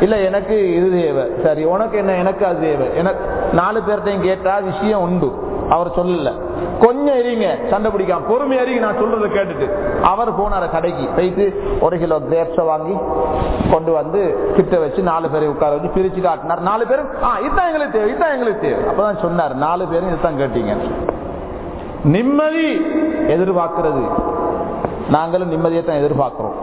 இல்ல எனக்கு இது தேவை. சரி உனக்கு என்ன எனக்கு அது தேவை. எனக்கு நாலு பேர்கிட்டையும் கேட்டா விஷயம் உண்டு. அவர் சொல்லல. கொஞ்சம் எரிங்க சண்டை பிடிக்காம. பொறுமை எரிங்க நான் சொல்றதை கேட்டுட்டு. அவர் போனார கடைக்கு. போயிட்டு ஒரு கிலோ கிரேப்ஸ வாங்கி கொண்டு வந்து கிட்ட வச்சு நாலு பேரை உட்கார வச்சு பிரிச்சு காட்டினார் நாலு பேரும் ஆ இதான் எங்களுக்கு தேவை இதுதான் எங்களுக்கு தேவை. அப்பதான் சொன்னார். நாலு பேரும் இதுதான் கேட்டீங்க. நிம்மதி எதிர்பார்க்கிறது. நாங்களும் நிம்மதியை தான் எதிர்பார்க்கிறோம்.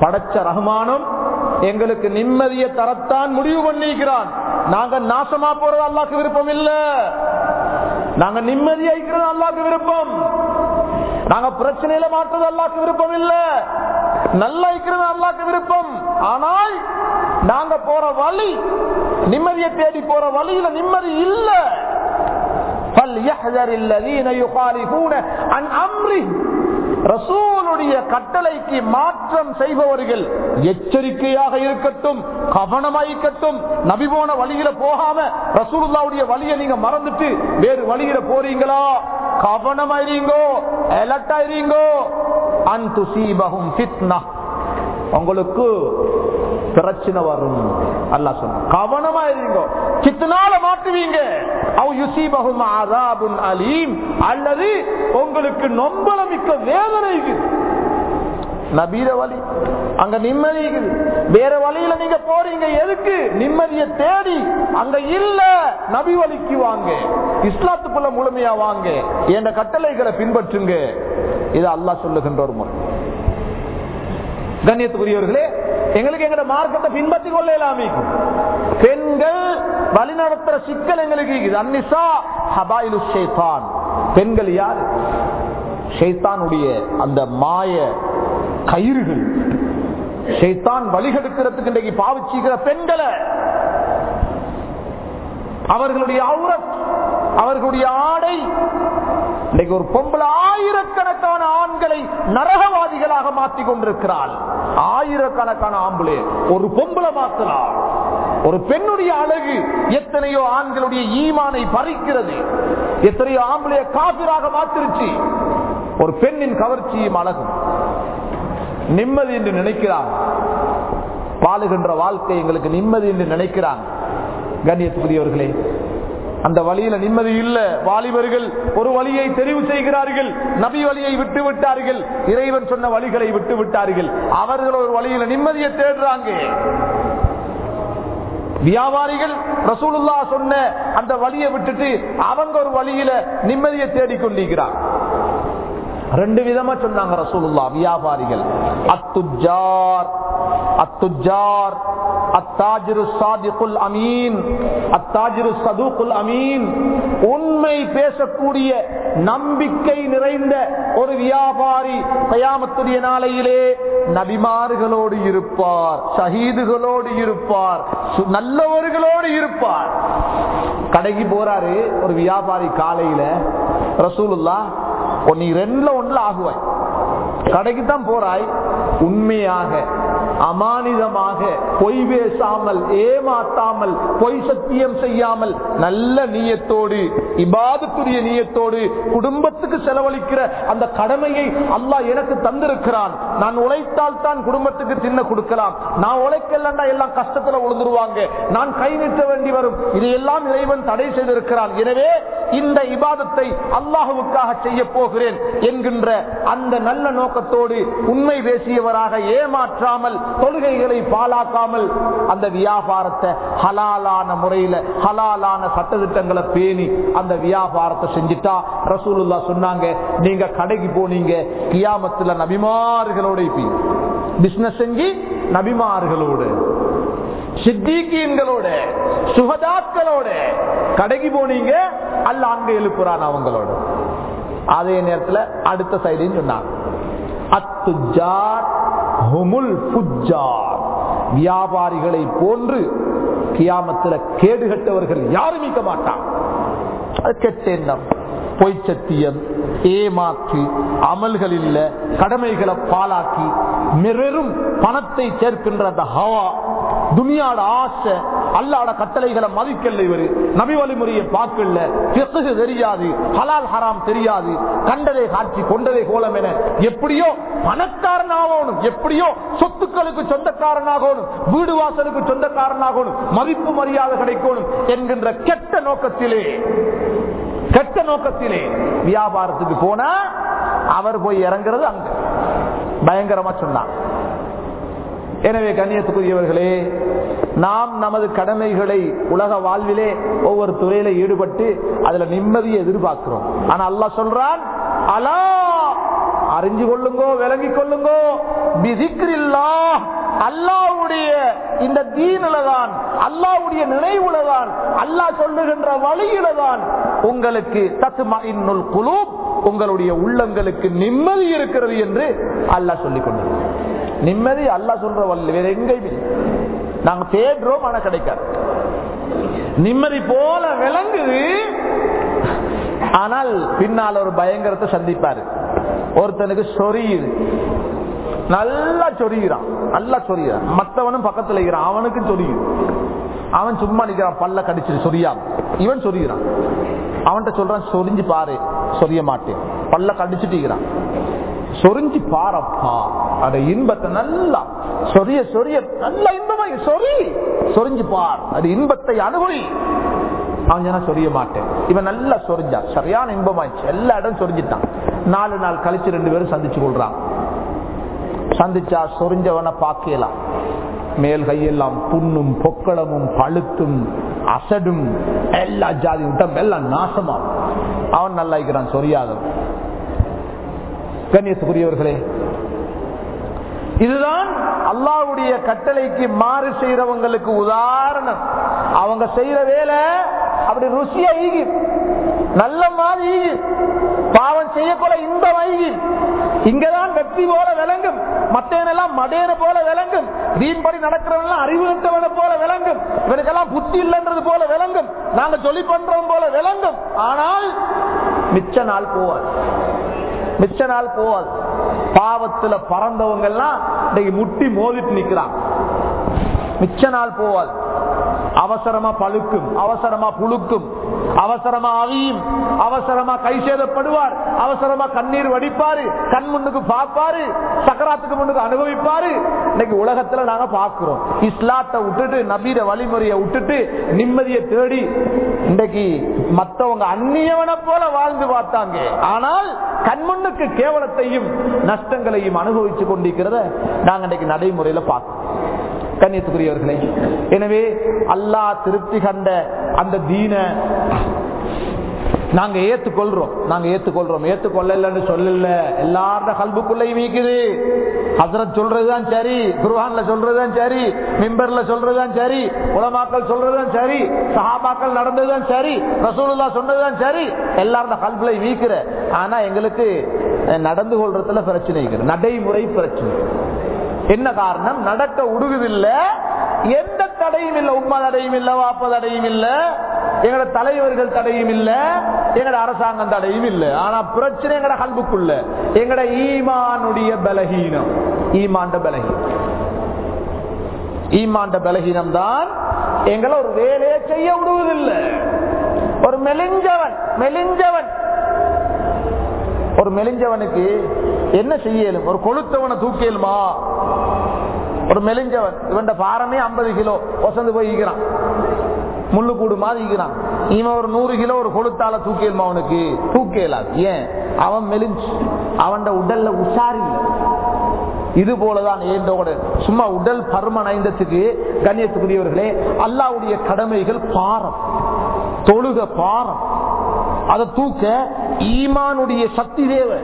படைச்ச ரஹ்மானும் எங்களுக்கு நிம்மதியை தரத்தான் முடிவு பண்ணிக்கிறான். நாங்க நாசமா போறது அல்லாக்கு விருப்பம் இல்ல. நாங்க நிம்மதியா இருக்கிறது அல்லாக்கு விருப்பம். நாங்க பிரச்சனையில மாற்றுறது அல்லாக்கு விருப்பம் இல்ல. நல்லா இருக்கிறது அல்லாக்கு விருப்பம். ஆனால் நாங்க போற வழி நிம்மதியை தேடி போற வழியில நிம்மதி இல்ல. ரசூலுடைய கட்டளைக்கு மாற்றம் செய்பவர்கள் எச்சரிக்கையாக இருக்கட்டும் கவனமாயிருக்கட்டும் நபி போன வழியில போகாம ரசூலுல்லாவுடைய வழியை நீங்க மறந்துட்டு வேறு வழியில போறீங்களா? கவனமாயிருங்கோ எலட்டாயிருங்கோ அன் துசீபகும் பித்னா உங்களுக்கு பிரச்சனை வரும். அல்லா சொன்ன கவனமா இருங்க. சித்தனால மாட்டுவீங்க. அலீம். அல்லது உங்களுக்கு நொம்பலமிக்க வேதனை நபீர வழி அங்க நிம்மதி வேற வழியில நீங்க போறீங்க. எதுக்கு? நிம்மதியை தேடி. அங்க இல்ல நபி வழிக்கு வாங்க. இஸ்லாத்துக்குள்ள முழுமையா வாங்க. என்ற கட்டளைகளை பின்பற்றுங்க. இது அல்லாஹ் சொல்லுகின்ற ஒரு முறை. கண்ணியத்துக்குரியவர்களே எங்களுக்கு எங்களோட மார்க்கத்தை பின்பற்றி கொள்ள இயலாமே பெண்கள் வழிநடத்துற சிக்கல் எங்களுக்கு அன்னிசா ஹபாயிலு பெண்கள் யார்? ஷைத்தானுடைய அந்த மாய கயிறுகள். ஷைத்தான் வழிகெடுக்கிறதுக்கு இன்றைக்கு பாவிச்சுக்கிற பெண்களை அவர்களுடைய அவுரத் அவர்களுடைய ஆடை இன்னைக்கு ஒரு பொம்பளை ஆயிரக்கணக்கான ஆண்களை நரகவாதிகளாக மாற்றிக் கொண்டிருக்கிறாள். ஆயிரக்கணக்கான ஆம்பளை ஒரு பொம்பளை மாத்தலாம் ஒரு பெண்ணுடைய அழகு எத்தனையோ ஆண்களுடைய ஈமானை பறிக்கிறது. எத்தனையோ ஆம்பளைய காபிராக மாத்திருச்சு. ஒரு பெண்ணின் கவர்ச்சியும் அழகும். நிம்மதி என்று நினைக்கிறாங்க. வாழுகின்ற வாழ்க்கை எங்களுக்கு நிம்மதி என்று நினைக்கிறாங்க. கண்ணியத்துக்குரியவர்களே அந்த வழியில நிம்மதி இல்ல. வாலிபர்கள் ஒரு வழியை தெரிவு செய்கிறார்கள். நபி வழியை விட்டு விட்டார்கள். இறைவன் சொன்ன வழிகளை விட்டு விட்டார்கள். அவர்கள் ஒரு வழியில நிம்மதியை தேடுறாங்க. வியாபாரிகள் ரசூலுல்லா சொன்ன அந்த வழியை விட்டுட்டு அவங்க ஒரு வழியில நிம்மதியை தேடிக்கொண்டிருக்கிறார் ரெண்டு விதமா சொன்னாங்க ரசூலுல்லா வியாபாரிகள். அத்துஜார் அத்துஜார் அத்தாஜிரு சாதிக்குல் அமீன் அத்தாஜிரு சதுக்குல் அமீன். உண்மை பேசக்கூடிய நம்பிக்கை நிறைந்த ஒரு வியாபாரி கயாமத்துடைய நாளையிலே நபிமார்களோடு இருப்பார் ஷஹீதுகளோடு இருப்பார் சு- நல்லவர்களோடு இருப்பார். கடைக்கு போறாரு ஒரு வியாபாரி காலையில ரசூலுல்லா நீ ரெண்டுல ஒண்ணுல ஆகுவாய். கடைக்கு தான் போறாய். உண்மையாக அமானிதமாக பொய் பேசாமல் ஏமாத்தாமல் பொய் சத்தியம் செய்யாமல் நல்ல நீயத்தோடு இபாதத்துரிய நீயத்தோடு குடும்பத்துக்கு செலவழிக்கிற அந்த கடமையை அல்லாஹ் எனக்கு தந்திருக்கிறான். நான் உழைத்தால் தான் குடும்பத்துக்கு தின்ன கொடுக்கலாம். நான் உழைக்கலண்டா எல்லாம் கஷ்டத்துல உழுந்துருவாங்க. நான் கை நிற்க வேண்டி வரும். இதையெல்லாம் இறைவன் தடை செய்திருக்கிறான். எனவே இந்த இபாதத்தை அல்லாஹுவுக்காக செய்ய போகிறேன் என்கின்ற அந்த நல்ல நோக்கத்தோடு உண்மை பேசியவராக ஏமாற்றாமல் தொழுகைகளை பாலாக்காமல் அந்த வியாபாரத்தை ஹலாலான முறையில ஹலாலான சட்டத்திட்டங்களை பேணி அந்த வியாபாரத்தை செஞ்சுட்டா ரசூலுல்லா சொன்னாங்க நீங்க கடைக்கு போனீங்க கியாமத்துல நபிமார்களோட பிசினஸ் செஞ்சு நபிமார்களோடு. சித்திகீன்களோட சுகதாக்களோட கடைக்கு போனீங்க அல்ல அங்க எழுப்புறான் அவங்களோட. அதே நேரத்துல அடுத்த சைடுன்னு சொன்னாங்க. அத்துஜார் ஹுமுல் ஃபுஜ்ஜார். வியாபாரிகளை போன்று கியாமத்துல கேடுகட்டவர்கள் யாரும் மீட்க மாட்டான் அது கெட்ட பொய் சத்தியம் ஏமாற்றி அமல்கள் இல்ல கடமைகளை பாலாக்கி மெரும் பணத்தை சேர்க்கின்ற அந்த ஹவா துனியாட ஆசை அல்லாட கட்டளைகளை மதிக்கல இவரு. நபி வழிமுறையை பார்க்கல பிசகு தெரியாது ஹலால் ஹராம் தெரியாது. கண்டதை காட்சி கொண்டதை கோலம் என எப்படியோ பணக்காரனாகணும் எப்படியோ சொத்துக்களுக்கு சொந்தக்காரனாகணும் வீடு வாசலுக்கு சொந்தக்காரனாகணும் மதிப்பு மரியாதை கிடைக்கணும் என்கின்ற கெட்ட நோக்கத்திலே கெட்ட நோக்கத்திலே வியாபாரத்துக்கு போனா அவர் போய் இறங்குறது அங்க. பயங்கரமா சொன்னார் எனவே கண்ணியத்துக்குரியவர்களே நாம் நமது கடமைகளை உலக வாழ்விலே ஒவ்வொரு துறையில ஈடுபட்டு அதுல நிம்மதியை எதிர்பார்க்கிறோம். ஆனா அல்லாஹ் சொல்றான் அலா அறிஞ்சு கொள்ளுங்கோ விளங்கிக் கொள்ளுங்கோ பிசிக்கிரில்லா அல்லாவுடைய இந்த தீனிலதான் அல்லாவுடைய நினைவுலதான் அல்லாஹ் சொல்லுகின்ற வழியிலதான் உங்களுக்கு தத்துமா இன்னுள் குழு உங்களுடைய உள்ளங்களுக்கு நிம்மதி இருக்கிறது என்று அல்லாஹ் சொல்லிக் கொண்டிருக்கிறார் நிம்மதி அல்லா சொல்ற வல்ல வேற எங்கேயுமே இல்லை. நாங்க தேடுறோம் ஆனா கிடைக்காது. நிம்மதி போல விளங்குது. ஆனால் பின்னால் ஒரு பயங்கரத்தை சந்திப்பாரு. ஒருத்தனுக்கு சொரியுது நல்லா சொரிகிறான் நல்லா சொரிகிறான் மத்தவனும் பக்கத்துல இருக்கிறான். அவனுக்கும் சொரியுது அவன் சும்மா நிக்கிறான். பல்ல கடிச்சிரு சொரியாம இவன் சொரிகிறான் அவன்கிட்ட சொல்றான் சொரிஞ்சு பாரு சொரிய மாட்டேன். பல்ல கடிச்சுட்டு சொரிஞ்சு பாரப்பா. அந்த இன்பத்தை நல்லா சொரிய சொரிய நல்ல இன்பமா சொறி சொரிஞ்சு பார். அது இன்பத்தை அனுபவி அவன் சொன்னா சொரிய மாட்டேன். இவன் நல்லா சொரிஞ்சா சரியான இன்பமாயிடுச்சு. எல்லா இடம் சொரிஞ்சிட்டான். நாலு நாள் கழிச்சு ரெண்டு பேரும் சந்திச்சு கொள்றான். சந்திச்சா சொரிஞ்சவனை பாக்கலாம் மேல் கையெல்லாம் புண்ணும் பொக்களமும் பழுத்தும் அசடும். எல்லா ஜாதி விட்டம் எல்லாம் நாசமாகும். அவன் நல்லா இருக்கிறான் சொரியாதவன். கண்ணியத்துக்குரியவர்களே இதுதான் அல்லாவுடைய கட்டளைக்கு மாறு செய்யறவங்களுக்கு உதாரணம். அவங்க செய்யற வேலை அப்படி ருசியா ஈகி. நல்ல மாதிரி ஈகி. பாவம் செய்யக்கூட இந்த வைகி இங்கதான் வெற்றி போல விளங்கும். மற்றவனெல்லாம் மடேன போல விளங்கும். தீன்படி நடக்கிறவன் அறிவு கட்டவன போல விளங்கும். இவனுக்கெல்லாம் புத்தி இல்லைன்றது போல விளங்கும். நாங்க சொல்லி பண்றோம் போல விளங்கும். ஆனால் மிச்ச நாள் போவார் மிச்ச நாள் போவாது. பாவத்துல பறந்தவங்க எல்லாம் இன்னைக்கு முட்டி மோதிட்டு நிக்கிறான். மிச்ச நாள் போவாது. அவசரமா பழுக்கும் அவசரமா புழுக்கும் அவசரமா அவியும் அவசரமா கை சேதப்படுவார் அவசரமா கண்ணீர் வடிப்பாரு கண் முன்னுக்கு பார்ப்பாரு சக்கராத்துக்கு முன்னுக்கு அனுபவிப்பாரு. இன்னைக்கு உலகத்துல நாங்க பாக்குறோம் இஸ்லாத்தை விட்டுட்டு நபீர வழிமுறையை விட்டுட்டு நிம்மதியை தேடி இன்றைக்கு மத்தவங்க அந்நியவனை போல வாழ்ந்து பார்த்தாங்க. ஆனால் கண்முன்னுக்கு கேவலத்தையும் நஷ்டங்களையும் அனுபவிச்சு கொண்டிருக்கிறத நாங்க இன்னைக்கு நடைமுறையில பார்க்கிறோம். கண்ணியத்துக்குரியவர்களே எனவே அல்லாஹ் திருப்தி கண்ட அந்த தீன நாங்க ஏத்துக்கொள்றோம். நாங்க ஏத்துக்கொள்றோம். ஏத்துக்கொள்ளலன்னு சொல்லல. எல்லாரோட கல்புக்குள்ளையும் வீக்குது. ஹசரத் சொல்றதுதான் சரி குருஹான்ல சொல்றதுதான் சரி மிம்பர்ல சொல்றதுதான் சரி உலமாக்கள் சொல்றதுதான் சரி சஹாபாக்கள் நடந்ததுதான் சரி ரசூலுல்லா சொன்னதுதான் சரி எல்லாரோட கல்புல வீக்குற. ஆனா எங்களுக்கு நடந்து கொள்றதுல பிரச்சனை இருக்குது. நடைமுறை பிரச்சனை. என்ன காரணம்? நடக்க உடுகுதில்ல. எந்த தடையும் இல்ல. உமா தடையும் இல்ல. வாப்ப தடையும் இல்ல. எங்கட தலைவர்கள் தடையும் இல்ல. எங்கட அரசாங்கம் தடையும் இல்ல. ஆனா பிரச்சனை எங்கட கல்புக்குள்ள. எங்கட ஈமானுடைய பலகீனம். ஈமாண்ட பலகீனம். ஈமாண்ட பலகீனம் தான் எங்களை ஒரு வேலையை செய்ய விடுவதில்லை ஒரு மெலிஞ்சவன் மெலிஞ்சவன். ஒரு மெலிஞ்சவனுக்கு என்ன செய்யலும்? ஒரு கொளுத்தவனை தூக்கியலுமா? ஒரு மெலிஞ்சவன். இவன் பாரமே ஐம்பது கிலோ. ஒசந்து போய் ஈக்கிறான். முள்ளு கூடு மாதிரி ஈக்கிறான். இவன் ஒரு நூறு கிலோ ஒரு கொளுத்தால தூக்கியலுமா அவனுக்கு? தூக்கியலாது. ஏன்? அவன் மெலிஞ்சு. அவன் உடல்ல உசாரி இது போலதான் ஏந்தோட சும்மா உடல் பருமன் ஐந்தத்துக்கு கண்ணியத்துக்குரியவர்களே அல்லாவுடைய கடமைகள் பாரம். தொழுக பாரம். அதை தூக்க ஈமானுடைய சக்தி தேவை.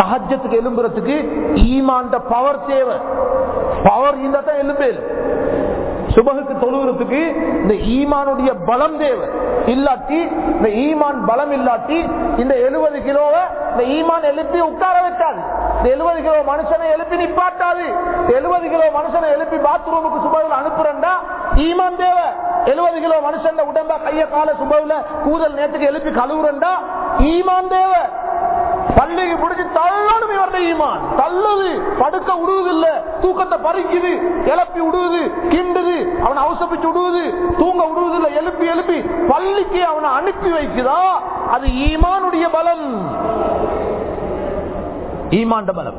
சஹஜத்துக்கு எலும்புறதுக்கு ஈமான்ட பவர் தேவை. பவர் இருந்தா தான் எலும்பேல் சுபகுக்கு தொழுகிறதுக்கு இந்த ஈமானுடைய பலம் தேவை. இல்லாட்டி இந்த ஈமான் பலம் இல்லாட்டி இந்த எழுபது கிலோவை இந்த ஈமான் எழுப்பி உட்கார வைக்காது. இந்த எழுபது கிலோ மனுஷனை எழுப்பி நிப்பாட்டாது. எழுபது கிலோ மனுஷனை எழுப்பி பாத்ரூமுக்கு சுபகுல அனுப்புறா ஈமான் தேவை. எழுபது கிலோ மனுஷன் உடம்பா கைய கால சுபகுல கூதல் நேரத்துக்கு எழுப்பி கழுவுறா ஈமான் தேவை. பள்ளிக்கு பிடிச்சி தள்ளணும் இவருடைய ஈமான். தள்ளுது படுக்க விடுவது இல்ல தூக்கத்தை பறிக்குது எழுப்பி விடுவது கிண்டுது அவனை அவசப்பிச்சு விடுவது தூங்க விடுவது இல்ல எழுப்பி எழுப்பி பள்ளிக்கு அவனை அனுப்பி வைக்குதா? அது ஈமானுடைய பலம் ஈமாண்ட பலம்.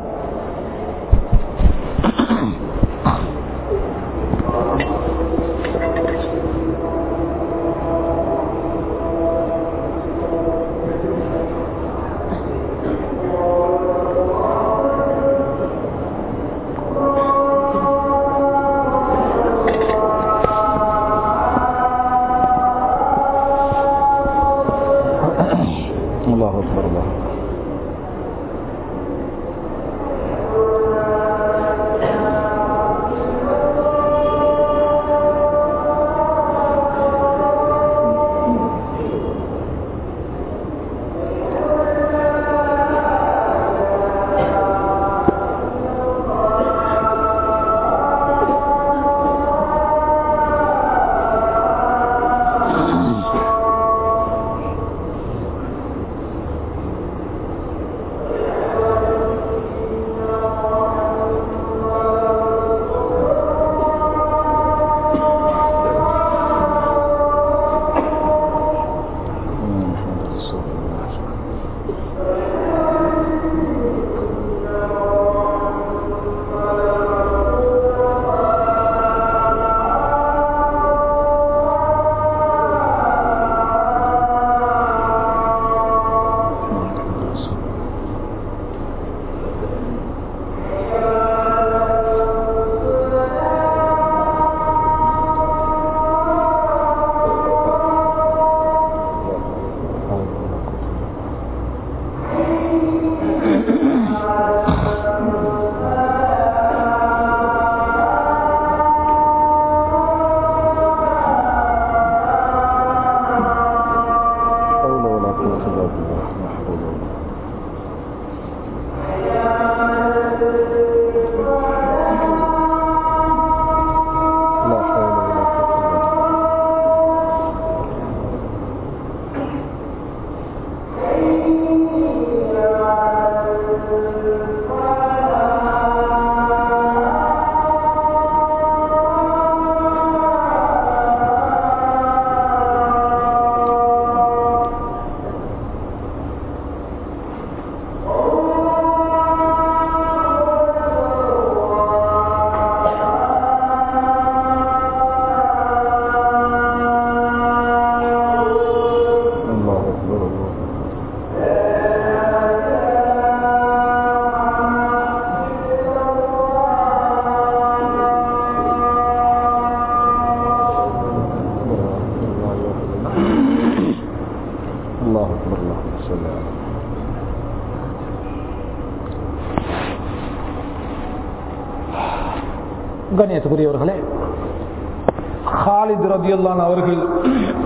ஹாலித் அவர்கள்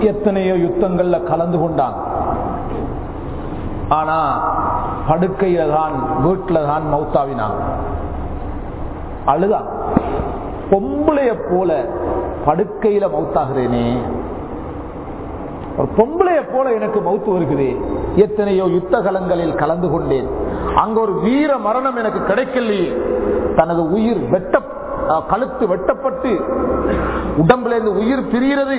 எத்தனையோ யுத்தங்கள்ல கலந்து கொண்டான் ஆனா படுக்கையில தான் வீட்டுல தான் மௌத்தாவினான் அழுதான் பொம்பளைய போல படுக்கையில மௌத்தாகிறேனே ஒரு பொம்பளைய போல எனக்கு மௌத்து வருகிறது எத்தனையோ யுத்த கலங்களில் கலந்து கொண்டேன். அங்க ஒரு வீர மரணம் எனக்கு கிடைக்கலையே. தனது உயிர் வெட்ட கழுத்து வெட்டப்பட்டு உடம்புல இருந்து உயிர் பிரிகிறது.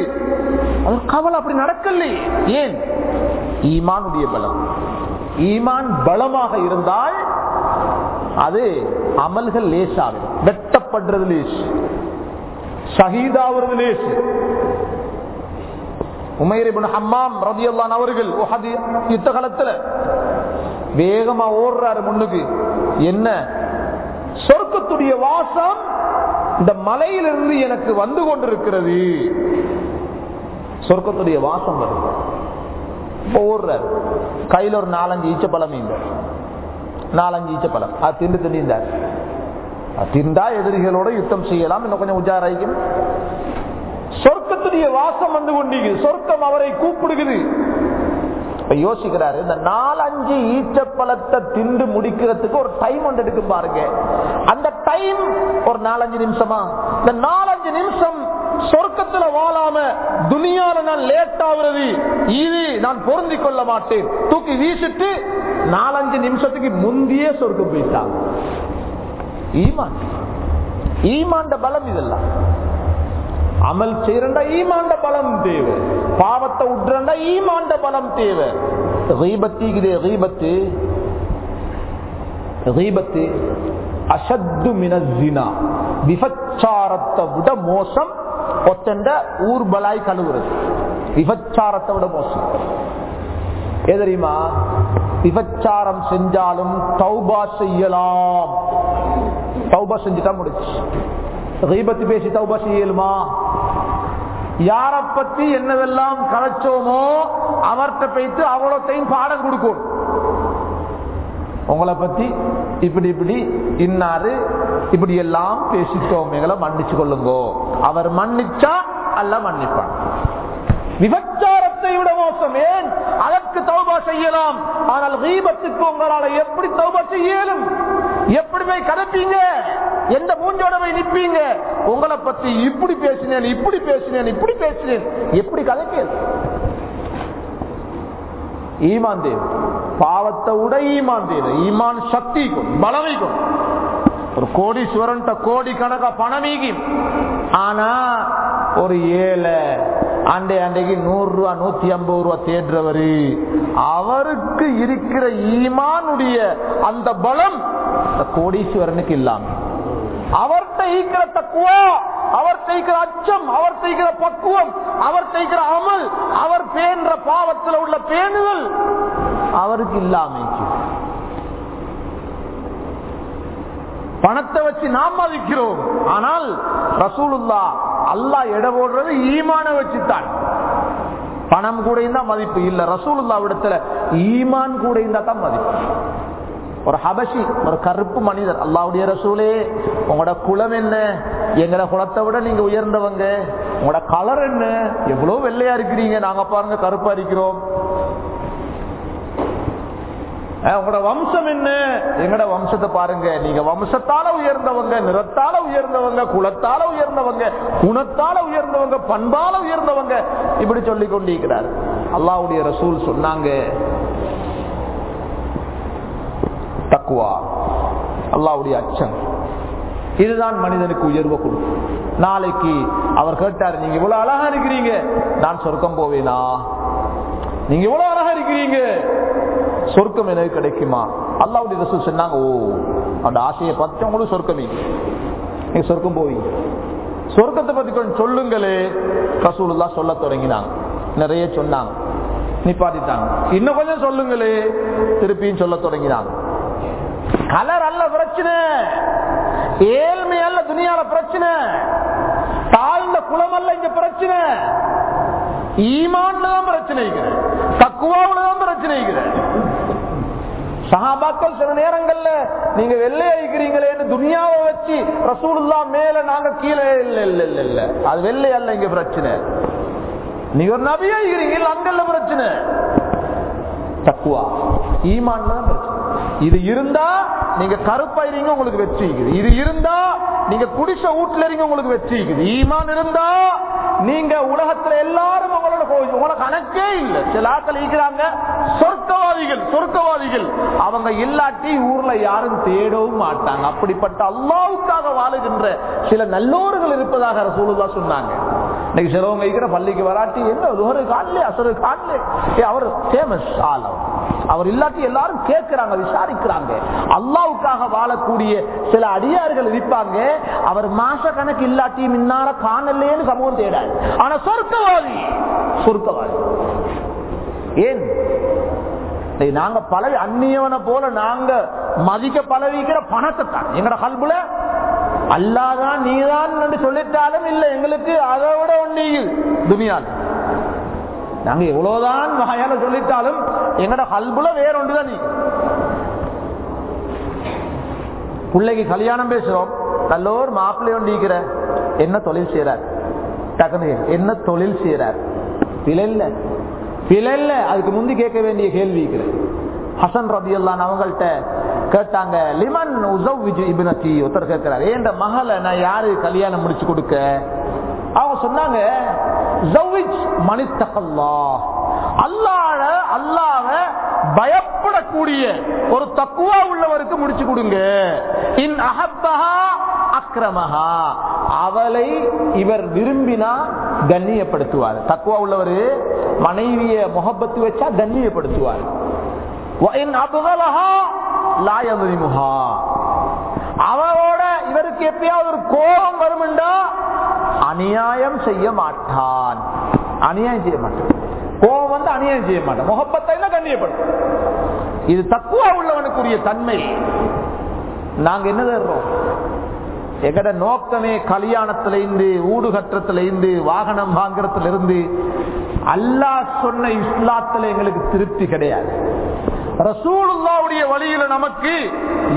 அது கவலை அப்படி நடக்கலையே ஏன்? ஈமானுடைய பலம். ஈமான் பலமாக இருந்தால் அது அமல்கள் லேசாகும் வெட்டப்படுறது லேஸ் ஷஹீதாவது லேஸ் உமைரிபுன் ஹம்மாம் ரதியல்லான் அவர்கள் யுத்த காலத்துல வேகமா ஓடுறாரு முன்னுக்கு. என்ன? சொர்க்கத்துடைய வாசம் இந்த மலையிலிருந்து எனக்கு வந்து கொண்டிருக்கிறது. சொர்க்கத்துடைய வாசம் வருது. ஓடுறார். கையில ஒரு நாலஞ்சு ஈச்ச பழம் நாலஞ்சு ஈச்ச பழம் அது திண்டு திண்டிந்தார் திண்டா எதிரிகளோட யுத்தம் செய்யலாம். இன்னும் கொஞ்சம் உஜாராய்க்கும். சொர்க்கத்துடைய வாசம் வந்து கொண்டிருக்குது. சொர்க்கம் அவரை கூப்பிடுகிறது. இப்ப யோசிக்கிறாரு இந்த நாலஞ்சு ஈச்சப்பழத்தை திண்டு முடிக்கிறதுக்கு ஒரு டைம் ஒன்று எடுக்கும் பாருங்க. அந்த டைம் ஒரு நாலஞ்சு நிமிஷமா? இந்த நாலஞ்சு நிமிஷம் சொர்க்கத்துல வாழாம துணியால நான் லேட் ஆகுறது இது நான் பொருந்திக் கொள்ள மாட்டேன். தூக்கி வீசிட்டு நாலஞ்சு நிமிஷத்துக்கு முந்தியே சொர்க்கம் போயிட்டாங்க ஈமான். ஈமாண்ட பலம் இதெல்லாம். அமல் செய்யறண்டா ஈமாண்ட பலம் தேவை. பாவத்தை விட்டுறண்டா ஈமாண்ட பலம் தேவை. ரீபத்திக்குதே ரீபத்து ரீபத்து அசத்து மினசினா விபச்சாரத்தை விட மோசம் ஒத்தண்ட ஊர்பலாய் கழுவுறது. விபச்சாரத்தை விட மோசம். எதிரிமா விபச்சாரம் செஞ்சாலும் தௌபா செய்யலாம். தௌபா செஞ்சுட்டா முடிச்சு ரீபத்து பேசி தௌபா செய்யலுமா யார பத்தி என்னவெல்லாம் கலைச்சோமோ அவர்கிட்ட போயிட்டு அவ்வளோத்தையும் பாடம் கொடுக்கும். உங்களை பத்தி இப்படி இப்படி இன்னாரு இப்படி எல்லாம் பேசிட்டோம். எங்களை மன்னிச்சு கொள்ளுங்கோ. அவர் மன்னிச்சா அல்ல மன்னிப்பான். விபச்சாரத்தை விட மோசம். ஏன்? அதற்கு தௌபா செய்யலாம். ஆனால் தீபத்துக்கு உங்களால எப்படி தௌபா செய்யலும் எப்படி போய் கதப்பீங்க? எந்த மூஞ்சோட போய் நிப்பீங்க? உங்களை பத்தி இப்படி பேசினேன் இப்படி பேசினேன் இப்படி பேசினேன். எப்படி கதைப்பேன் ஈமான் தேவ். பாவத்தை விட ஈமான் தேவ. ஈமான் சக்திக்கும் பலமைக்கும் ஒரு கோடீஸ்வரன் கோடி கணக்கா பணமீகி ஆனா ஒரு ஏழை அண்டை அண்டைக்கு நூறு ரூபா நூத்தி ஐம்பது ரூபா தேடுறவரு அவருக்கு இருக்கிற ஈமானுடைய அந்த பலம் கோடீஸ்வரனுக்கு இல்லாமல் அவர் தைக்கிற தக்குவா அவர் தைக்கிற அச்சம் அவர் தைக்கிற பக்குவம் அவர் தைக்கிற அமல் அவர் பேன்ற பாவத்தில் உள்ள பேணுதல் அவருக்கு இல்லாம பணத்தை வச்சு நாம் மதிக்கிறோம். ஆனால் ரசூலுல்லா அல்லா எடை போடுறது ஈமான வச்சுத்தான். பணம் கூட இருந்தா மதிப்பு. இல்ல ரசூலுல்லா விடத்துல ஈமான் கூட இருந்தா தான் மதிப்பு. ஒரு ஹபஷி ஒரு கருப்பு மனிதர். அல்லாவுடைய ரசூலே உங்களோட குளம் என்ன? எங்களை குளத்தை விட நீங்க உயர்ந்தவங்க. உங்களோட கலர் என்ன? எவ்வளவு வெள்ளையா இருக்கிறீங்க? நாங்க பாருங்க கருப்பா இருக்கிறோம். உங்களோட வம்சம் என்ன? எங்கட வம்சத்தை பாருங்க. நீங்க வம்சத்தால உயர்ந்தவங்க நிறத்தால உயர்ந்தவங்க குலத்தால உயர்ந்தவங்க குணத்தால உயர்ந்தவங்க பண்பால உயர்ந்தவங்க. இப்படி சொல்லி கொண்டிருக்கிறார். அல்லாவுடைய ரசூல் சொன்னாங்க தக்குவா. அல்லாவுடைய அச்சம். இதுதான் மனிதனுக்கு உயர்வை கொடுக்கும். நாளைக்கு அவர் கேட்டார் நீங்க இவ்வளவு அழகா இருக்கிறீங்க. நான் சொர்க்கம் போவேனா? நீங்க இவ்வளவு அழகா இருக்கிறீங்க. சொர்க்கம் எனக்கு கிடைக்குமா? அல்லாவுடைய ரசூல் சொன்னாங்க ஓ அந்த ஆசையை பார்த்து உங்களுக்கு சொர்க்கம். நீங்க சொர்க்கம் போவீங்க. சொர்க்கத்தை பத்தி கொஞ்சம் சொல்லுங்களே. ரசூலுல்லா சொல்ல தொடங்கினாங்க. நிறைய சொன்னாங்க. நிப்பாட்டிட்டாங்க. இன்னும் கொஞ்சம் சொல்லுங்களே. திருப்பியும் சொல்ல தொடங்கினாங்க. கலர் அல்ல பிரச்சனை. ஏழ்மை அல்ல துணியால பிரச்சனை. தாழ்ந்த குளம் அல்ல இங்க பிரச்சனை. ஈமான்ல தான் பிரச்சனை தக்குவாவில தான் பிரச்சனை சகாபாக்கள் சில நேரங்கள்ல நீங்க வெள்ளை அழிக்கிறீங்களேன்னு துனியாவை வச்சு ரசூலுல்லா மேல நாங்க கீழே இல்ல இல்ல இல்ல இல்ல அது வெள்ளை அல்ல இங்க பிரச்சனை. நீங்க ஒரு நபியா இருக்கிறீங்க அங்கல்ல பிரச்சனை. தக்குவா. ஈமான் தான் இது இருந்தா நீங்க கருப்பாயிருங்க உங்களுக்கு வெற்றி இருக்குது. இது இருந்தா நீங்க குடிச வீட்டுல இருங்க உங்களுக்கு வெற்றி இருக்குது. ஈமான் இருந்தா நீங்க உலகத்துல எல்லாரும் உங்களோட போய் உங்களோட கணக்கே இல்லை. சில ஆட்கள் இருக்கிறாங்க சொர்க்கவாதிகள் சொர்க்கவாதிகள். அவங்க இல்லாட்டி ஊர்ல யாரும் தேடவும் மாட்டாங்க. அப்படிப்பட்ட அல்லாவுக்காக வாழுகின்ற சில நல்லோர்கள் இருப்பதாக சூழலா சொன்னாங்க. இன்னைக்கு சிலவங்க இருக்கிற பள்ளிக்கு வராட்டி என்ன ஒரு காணலே அசரு காணலே அவர் ஃபேமஸ் ஆள் அவர். அவர் இல்லாட்டி எல்லாரும் கேட்கிறாங்க விசாரிக்கிறாங்க. அல்லாவுக்காக வாழக்கூடிய சில அடியார்கள் இருப்பாங்க. அவர் மாச கணக்கு இல்லாட்டி மின்னால காணலேன்னு சமூகம் தேடாது. ஆனா சொர்க்கவாதி சொர்க்கவாதி. ஏன்? நாங்க பல அந்நியவனை போல நாங்க மதிக்க பழவிக்கிற பணத்தை தான் எங்கட கல்புல? அல்லாதான் நீதான் என்று சொல்லிட்டாலும் இல்ல. எங்களுக்கு அதை விட ஒண்ணு துனியால். நாங்க எவ்வளவுதான் வகையால சொல்லிட்டாலும் எங்கட கல்புல வேறொன்றுதான் நீ. பிள்ளைக்கு கல்யாணம் பேசுறோம். நல்லோர் மாப்பிள்ளை ஒண்டிக்கிற என்ன தொழில் செய்யறார் டக்குனு என்ன தொழில் செய்யறார் பிழை இல்ல பிழை இல்ல அதுக்கு முந்தி கேட்க வேண்டிய கேள்வி இருக்கிறது ஹசன் ரபி அல்லான் அவங்கள்ட்ட கேட்டாங்க லிமன் உசவ்விஜு இப்னதி ஒருத்தர் கேட்கிறார் ஏன் மகளை நான் யாரு கல்யாணம் முடிச்சு கொடுக்க? அவங்க சொன்னாங்க அல்லாத அல்லாத பயப்படக்கூடிய ஒரு தக்குவா உள்ளவருக்கு முடிச்சு கொடுங்க. இன் அகப்பகா அக்கிரமகா அவளை இவர் விரும்பினா கண்ணியப்படுத்துவார். தக்குவா உள்ளவர் மனைவிய முகப்பத்து வச்சா கண்ணியப்படுத்துவார். அவளோட இவருக்கு எப்பயாவது ஒரு கோபம் வருமெண்டா? அநியாயம் செய்ய மாட்டான் அநியாயம் செய்ய மாட்டான் கோபம் வந்து அநியாயம் செய்ய மாட்டான் முகப்பத்தை தான் கண்ணியப்படும் இது தக்குவா உள்ளவனுக்குரிய தன்மை. நாங்க என்ன தர்றோம் எங்கட நோக்கமே கல்யாணத்துல இருந்து ஊடு கட்டுறதுல இருந்து வாகனம் வாங்குறதுல இருந்து அல்லாஹ் சொன்ன இஸ்லாத்துல எங்களுக்கு திருப்தி கிடையாது. ரசூலுல்லாவுடைய வழியில நமக்கு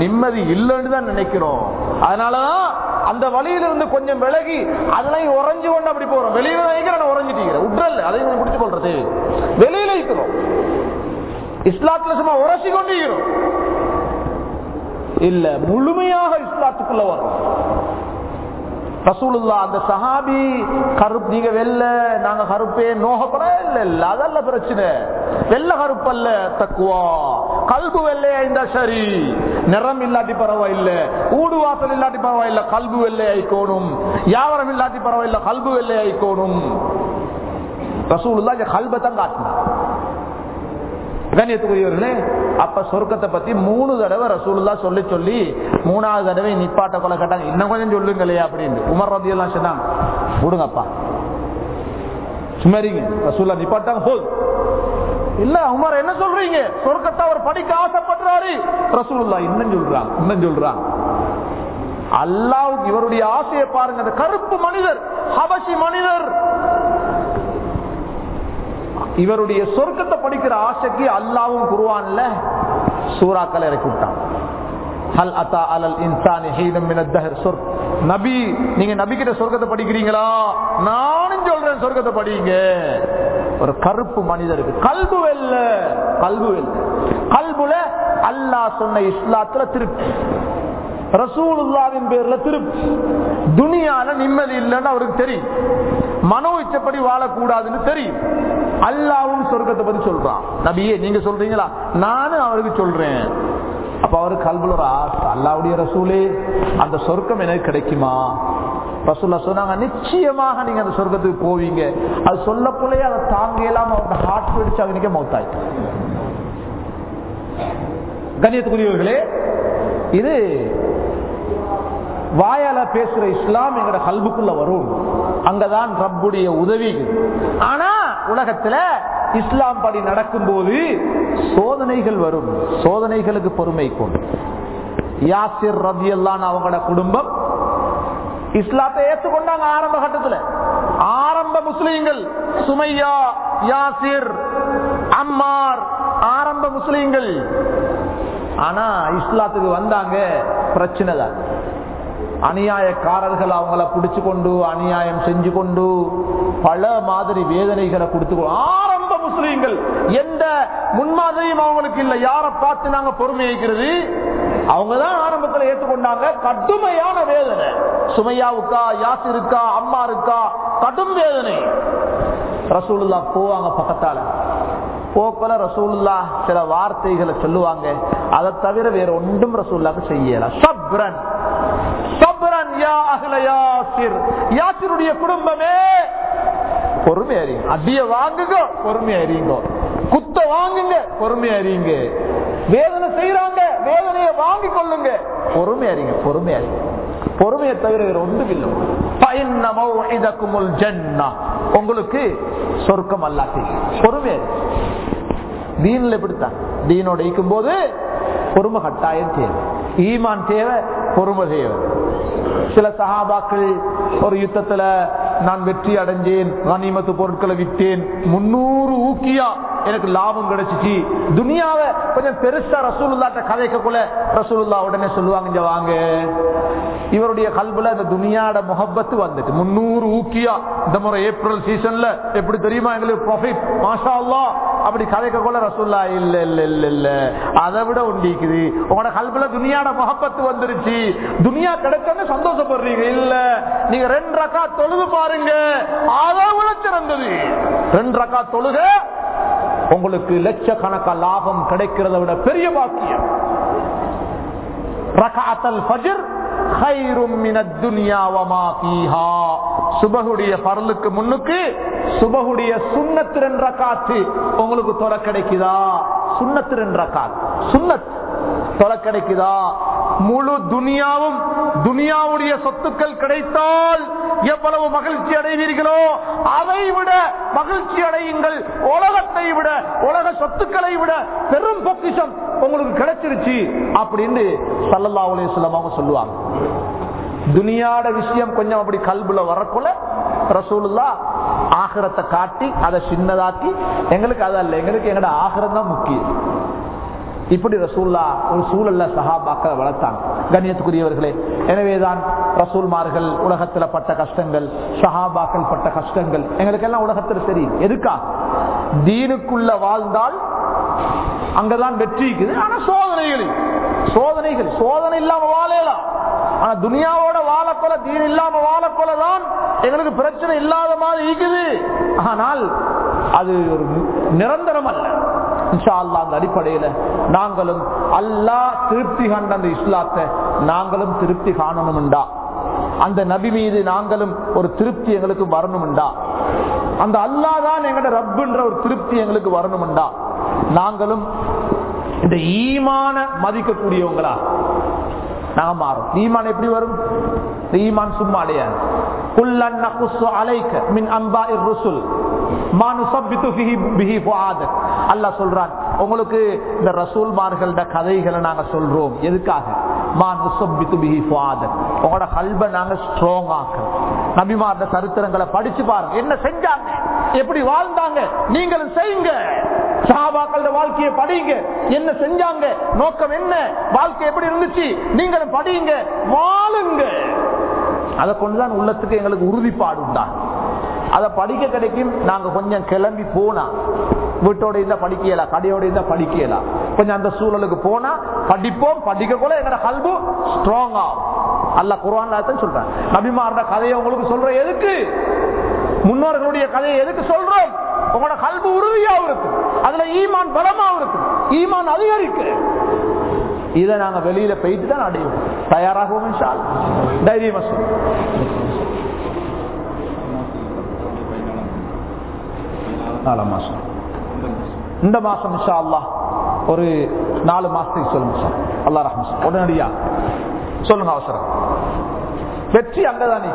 நிம்மதி இல்லைன்னு தான் நினைக்கிறோம். அதனாலதான் அந்த வழியில இருந்து கொஞ்சம் விலகி அதெல்லாம் உறைஞ்சு கொண்டு அப்படி போறோம். வெளியில நான் உறைஞ்சிட்டீங்க. உற்றல்ல அதையும் முடிச்சு கொள்றது வெளியில இருக்கிறோம். இஸ்லாத்துல சும்மா உரசி கொண்டு இருக்கிறோம் இல்ல முழுமையாக இஸ்லாத்துக்குள்ள வரும் ரசூலுல்லா அந்த சஹாபி கருப்பு நீங்க வெள்ள நாங்க கருப்பே நோகப்பட இல்ல இல்ல அதல்ல பிரச்சனை. வெள்ள கருப்பல்ல தக்குவா. கல்பு வெள்ளையா இருந்தா சரி. நிறம் இல்லாட்டி பரவாயில்ல. ஊடு வாசல் இல்லாட்டி பரவாயில்ல கல்பு வெள்ளை ஆயிக்கோணும் யாவரம் இல்லாட்டி பரவாயில்ல கல்பு வெள்ளை ஆயிக்கோணும் ரசூலுல்லா இங்க கல்பை தான் காட்டினார். கண்ணியத்துக்குரியவர்களே அப்ப சொர்க்கத்தை பத்தி மூணு தடவை ரசூலுல்லா சொல்லி சொல்லி மூணாவது தடவை நிப்பாட்ட கொலை கட்டாங்க. இன்னும் கொஞ்சம் சொல்லுங்க இல்லையா அப்படின்னு. உமர் ரதி எல்லாம் சொன்னாங்க. விடுங்கப்பா. சுமரிங்க ரசூல்லா நிப்பாட்டாங்க போதும் இல்ல உமர் என்ன சொல்றீங்க? சொர்க்கத்தை அவர் படிக்க ஆசைப்படுறாரு. ரசூலுல்லா இன்னும் சொல்றான் இன்னும் சொல்றான். அல்லாவுக்கு இவருடைய ஆசையை பாருங்க. அந்த கருப்பு மனிதர் ஹபசி மனிதர் இவருடைய சொர்க்கத்தை படிக்கிற ஆசைக்கு அல்லாவும் குருவான்ல சூறாக்களை இறக்கி விட்டான். ஹல் அத்தா அலல் இன்சானி ஹீனம் மின தஹர். நபி நீங்க நபி சொர்க்கத்தை படிக்கிறீங்களா? நானும் சொல்றேன் சொர்க்கத்தை படிங்க. ஒரு கருப்பு மனிதருக்கு கல்பு வெல்ல. கல்பு வெல்ல கல்புல அல்லாஹ் சொன்ன இஸ்லாத்துல திருப்தி. ரசூலுல்லாவின் பேர்ல திருப்தி. துனியால நிம்மதி இல்லைன்னு அவருக்கு தெரியும். மனோ இச்சப்படி வாழக்கூடாதுன்னு தெரியும். அல்லாவும் சொர்க்கத்தை பத்தி சொல்றான். நபியே நீங்க சொல்றீங்களா? நானும் அவருக்கு சொல்றேன். அப்ப அவரு கல்வில ஒரு ஆசை. அல்லாவுடைய ரசூலே அந்த சொர்க்கம் எனக்கு கிடைக்குமா? ரசூல்லா சொன்னாங்க நிச்சயமாக நீங்க அந்த சொர்க்கத்துக்கு போவீங்க. அது சொல்லக்குள்ளே அதை தாங்க இல்லாம அவங்க ஹார்ட் பிடிச்சு அவனுக்கே மௌத்தாயிட்டு கண்ணியத்துக்குரியவர்களே இது வாயால பேசுற இஸ்லாம் எங்கட கல்புக்குள்ள வரும். அங்கதான் ரப்புடைய உதவி. ஆனா உலகத்துல இஸ்லாம் படி நடக்கும் போது சோதனைகள் வரும். சோதனைகளுக்கு பொறுமை கொண்டு யாசிர் ரபி எல்லாம் அவங்களோட குடும்பம் இஸ்லாத்தை ஏற்றுக்கொண்டாங்க ஆரம்ப கட்டத்துல. ஆரம்ப முஸ்லீம்கள் சுமையா யாசிர் அம்மார் ஆரம்ப முஸ்லீம்கள். ஆனா இஸ்லாத்துக்கு வந்தாங்க பிரச்சனை தான் அநியாயக்காரர்கள் அவங்கள பிடிச்சு கொண்டு அநியாயம் செஞ்சு கொண்டு பல மாதிரி வேதனைகளை கொடுத்து ஆரம்ப முஸ்லீம்கள் எந்த முன்மாதிரியும் அவங்களுக்கு இல்ல. யாரை பார்த்து நாங்க பொறுமையாக்கிறது அவங்கதான் ஆரம்பத்தில் ஏற்றுக்கொண்டாங்க. கடுமையான வேதனை. சுமையாவுக்கா யாசிருக்கா அம்மா இருக்கா? கடும் வேதனை. ரசூலுல்லா போவாங்க பக்கத்தால. போக்கல ரசூலுல்லா சில வார்த்தைகளை சொல்லுவாங்க. அதை தவிர வேற ஒன்றும் ரசூல்லாக்கு செய்யல. சப்ரன் சப்ரன் யா அஹ்ல யாசிர் யாசிருடைய குடும்பமே பொறுமையறிங்க அடிய வாங்குங்க பொறுமையறிங்க குத்த வாங்குங்க பொறுமையறிங்க வேதனை செய்யறாங்க வேதனையை வாங்கி கொள்ளுங்க. பொறுமை அறிங்க பொறுமை அறிங்க பொறுமையை தவிர வேற ஒன்றும் இல்லை. உங்களுக்கு சொர்க்கம் அல்லா பொறுமையா தீன்ல இப்படித்தான் தீனோட இயக்கும் போது பொறுமை கட்டாயம் தேவை. ஈமான் தேவை பொறுமை தேவை. சில சஹாபாக்கள் ஒரு யுத்தத்துல நான் வெற்றி அடைஞ்சேன் கனிமத்து பொருட்களை விட்டேன் முன்னூறு ஊக்கியா எனக்கு லாபம் கிடைச்சிச்சு. துனியாவை கொஞ்சம் பெருசா ரசூலுல்லாட்ட கதைக்கக்குள்ள ரசூலுல்லா உடனே சொல்லுவாங்க இங்க வாங்க. இவருடைய கல்புல இந்த துனியாட முகப்பத்து வந்துட்டு. முன்னூறு ஊக்கியா. இந்த முறை ஏப்ரல் சீசன்ல எப்படி தெரியுமா எங்களுக்கு ப்ராஃபிட் மாஷா அல்லா அப்படி கதைக்க கூட ரசூல்லா இல்ல இல்ல இல்ல இல்ல. அதை விட உண்டிக்குது. உங்களோட கல்புல துனியாட முகப்பத்து வந்துருச்சு. துனியா கிடைச்சோன்னு சந்தோஷப்படுறீங்க. இல்ல நீங்க ரெண்டு ரக்கா தொழுது பாருங்க அதை சிறந்தது ரெண்டு ரக்கா தொழுக உங்களுக்கு லட்சக்கணக்க லாபம் கிடைக்கிறத விட பெரிய பாக்கியம். ரகாத்தல் ஃபஜ்ர் பரலுக்கு முன்னுக்கு சுபகுடைய சுன்னத்து என்ற காத்து உங்களுக்கு தொலை கிடைக்குதா சுன்னத்து என்ற ரக்காத். சுன்னத் தொலை கிடைக்குதா முழு துனியாவும் துனியாவுடைய சொத்துக்கள் கிடைத்தால் எவ்வளவு மகிழ்ச்சி அடைவீர்களோ அதை விட மகிழ்ச்சி அடையுங்கள். உலகத்தை விட உலக சொத்துக்களை விட பெரும் பொக்கிஷம் உங்களுக்கு கிடைச்சிருச்சு அப்படின்னு சல்லல்லா அலையம் சொல்லுவாங்க. துனியாட விஷயம் கொஞ்சம் அப்படி கல்புல வரக்குள்ள ரசூலுல்லா ஆகரத்தை காட்டி அதை சின்னதாக்கி எங்களுக்கு அதல்ல எங்களுக்கு எங்கட ஆகரம் தான் முக்கியம். இப்படி ரசூல்லா ஒரு சூழல்ல சஹாபாக்களை வளர்த்தான் கண்ணியத்துக்குரியவர்களே எனவேதான் ரசூல்மார்கள் உலகத்துல பட்ட கஷ்டங்கள் சஹாபாக்கள் பட்ட கஷ்டங்கள். எங்களுக்கு எல்லாம் உலகத்துல தெரியும் எதுக்கா? தீனுக்குள்ள வாழ்ந்தால் அங்கதான் வெற்றி இருக்குது. ஆனா சோதனைகள் சோதனைகள் சோதனை இல்லாம வாழலாம். ஆனா துனியாவோட வாழக்கொல தீன் இல்லாம வாழக்கொல தான் எங்களுக்கு பிரச்சனை இல்லாத மாதிரி இருக்குது. ஆனால் அது ஒரு நிரந்தரம் அல்ல. இன்ஷா அல்லாஹ் அந்த அடிப்படையில நாங்களும் அல்லாஹ் திருப்தி கண்ட அந்த இஸ்லாத்தை நாங்களும் திருப்தி காணணும்டா அந்த நபி மீது நாங்களும் ஒரு திருப்தி எங்களுக்கு வரணும்டா அந்த அல்லாஹ் தான் எங்கட ரப்புன்ற ஒரு திருப்தி எங்களுக்கு வரணும்டா நாங்களும் இந்த ஈமான மதிக்கக்கூடியவங்களா நாங்க மாறும். ஈமான் எப்படி வரும்? ஈமான் சும்மா அடையாது. அலைக்க மின் ருசுல். மா நுஸப்பித்து பிஹி பிஹி அல்லாஹ் சொல்றான் உங்களுக்கு இந்த ரசூல்மார்கள்ட கதைகளை நாங்க சொல்றோம். எதுக்காக? மா உங்களோட கல்பை நாங்க ஸ்ட்ராங் ஆக்குறோம் நபிமார்ட சரித்திரங்களை படிச்சு பாருங்க. என்ன செஞ்சாங்க? எப்படி வாழ்ந்தாங்க? நீங்களும் செய்யுங்க. சஹாபாக்களோட வாழ்க்கையை படியுங்க. என்ன செஞ்சாங்க? நோக்கம் என்ன? வாழ்க்கை எப்படி இருந்துச்சு? நீங்களும் படியுங்க. வாழுங்க. அதை கொண்டுதான் உள்ளத்துக்கு எங்களுக்கு உறுதிப்பாடு உண்டா அதை படிக்க கிடைக்கும். நாங்க கொஞ்சம் கிளம்பி போனா வீட்டோட இருந்தா படிக்கலாம் கடையோட இருந்தா படிக்கலாம் கொஞ்சம் அந்த சூழலுக்கு போனா படிப்போம் படிக்க கூட எங்களோட கல்பு ஸ்ட்ராங் ஆகும் அல்ல குரான் சொல்றேன். நபிமாரோட கதையை உங்களுக்கு சொல்ற எதுக்கு? முன்னோர்களுடைய கதையை எதுக்கு சொல்றோம்? உங்களோட கல்வி உறுதியாகவும் இருக்கும். அதுல ஈமான் பலமாகவும் இருக்கும். ஈமான் அதிகரிக்கு இதை நாங்க வெளியில போயிட்டு தான் அடையும் தயாராகவும் தைரியமா சொல்லுவோம் நாலாம் மாசம். இந்த மாசம் இன்ஷா அல்லாஹ் ஒரு நாலு மாசத்துக்கு சொல்லுங்க சார் அல்லா ரஹ்மன் உடனடியா சொல்லுங்க அவசரம். வெற்றி அங்கதான்.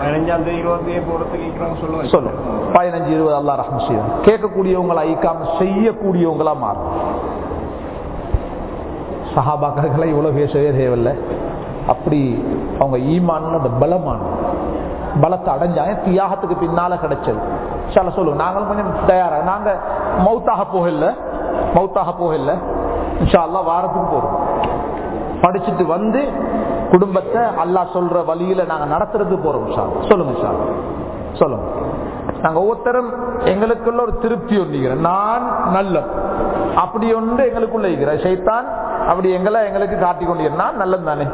பதினஞ்சாம் தேதி போறதுக்கு சொல்லுவாங்க சொல்லும் பதினஞ்சு இருபது அல்லா ரஹ்ம செய்யும். கேட்கக்கூடியவங்களா ஐக்காம செய்யக்கூடியவங்களா மாறும். சஹாபாக்களை இவ்வளவு பேசவே தேவையில்லை. அப்படி அவங்க ஈமான் அந்த பலமான பலத்தை அடைஞ்சாங்க. தியாகத்துக்கு பின்னால கிடைச்சது. சில சொல்லுங்க நாங்களும் கொஞ்சம் தயாரா நாங்க மௌத்தாக போகல. மௌத்தாக போகல. இன்ஷால்லா வாரத்துக்கு போறோம். படிச்சுட்டு வந்து குடும்பத்தை அல்லாஹ் சொல்ற வழியில நாங்க நடத்துறதுக்கு போறோம் இன்ஷா சொல்லுங்க சார் சொல்லுங்க. நாங்க ஒவ்வொருத்தரும் எங்களுக்குள்ள ஒரு திருப்தி ஒன்றுகிறேன் நான் நல்ல அப்படி ஒன்று எங்களுக்குள்ள இருக்கிறேன் சைத்தான் அப்படி எங்களை எங்களுக்கு காட்டி கொண்டிருந்தான் நல்லது தானே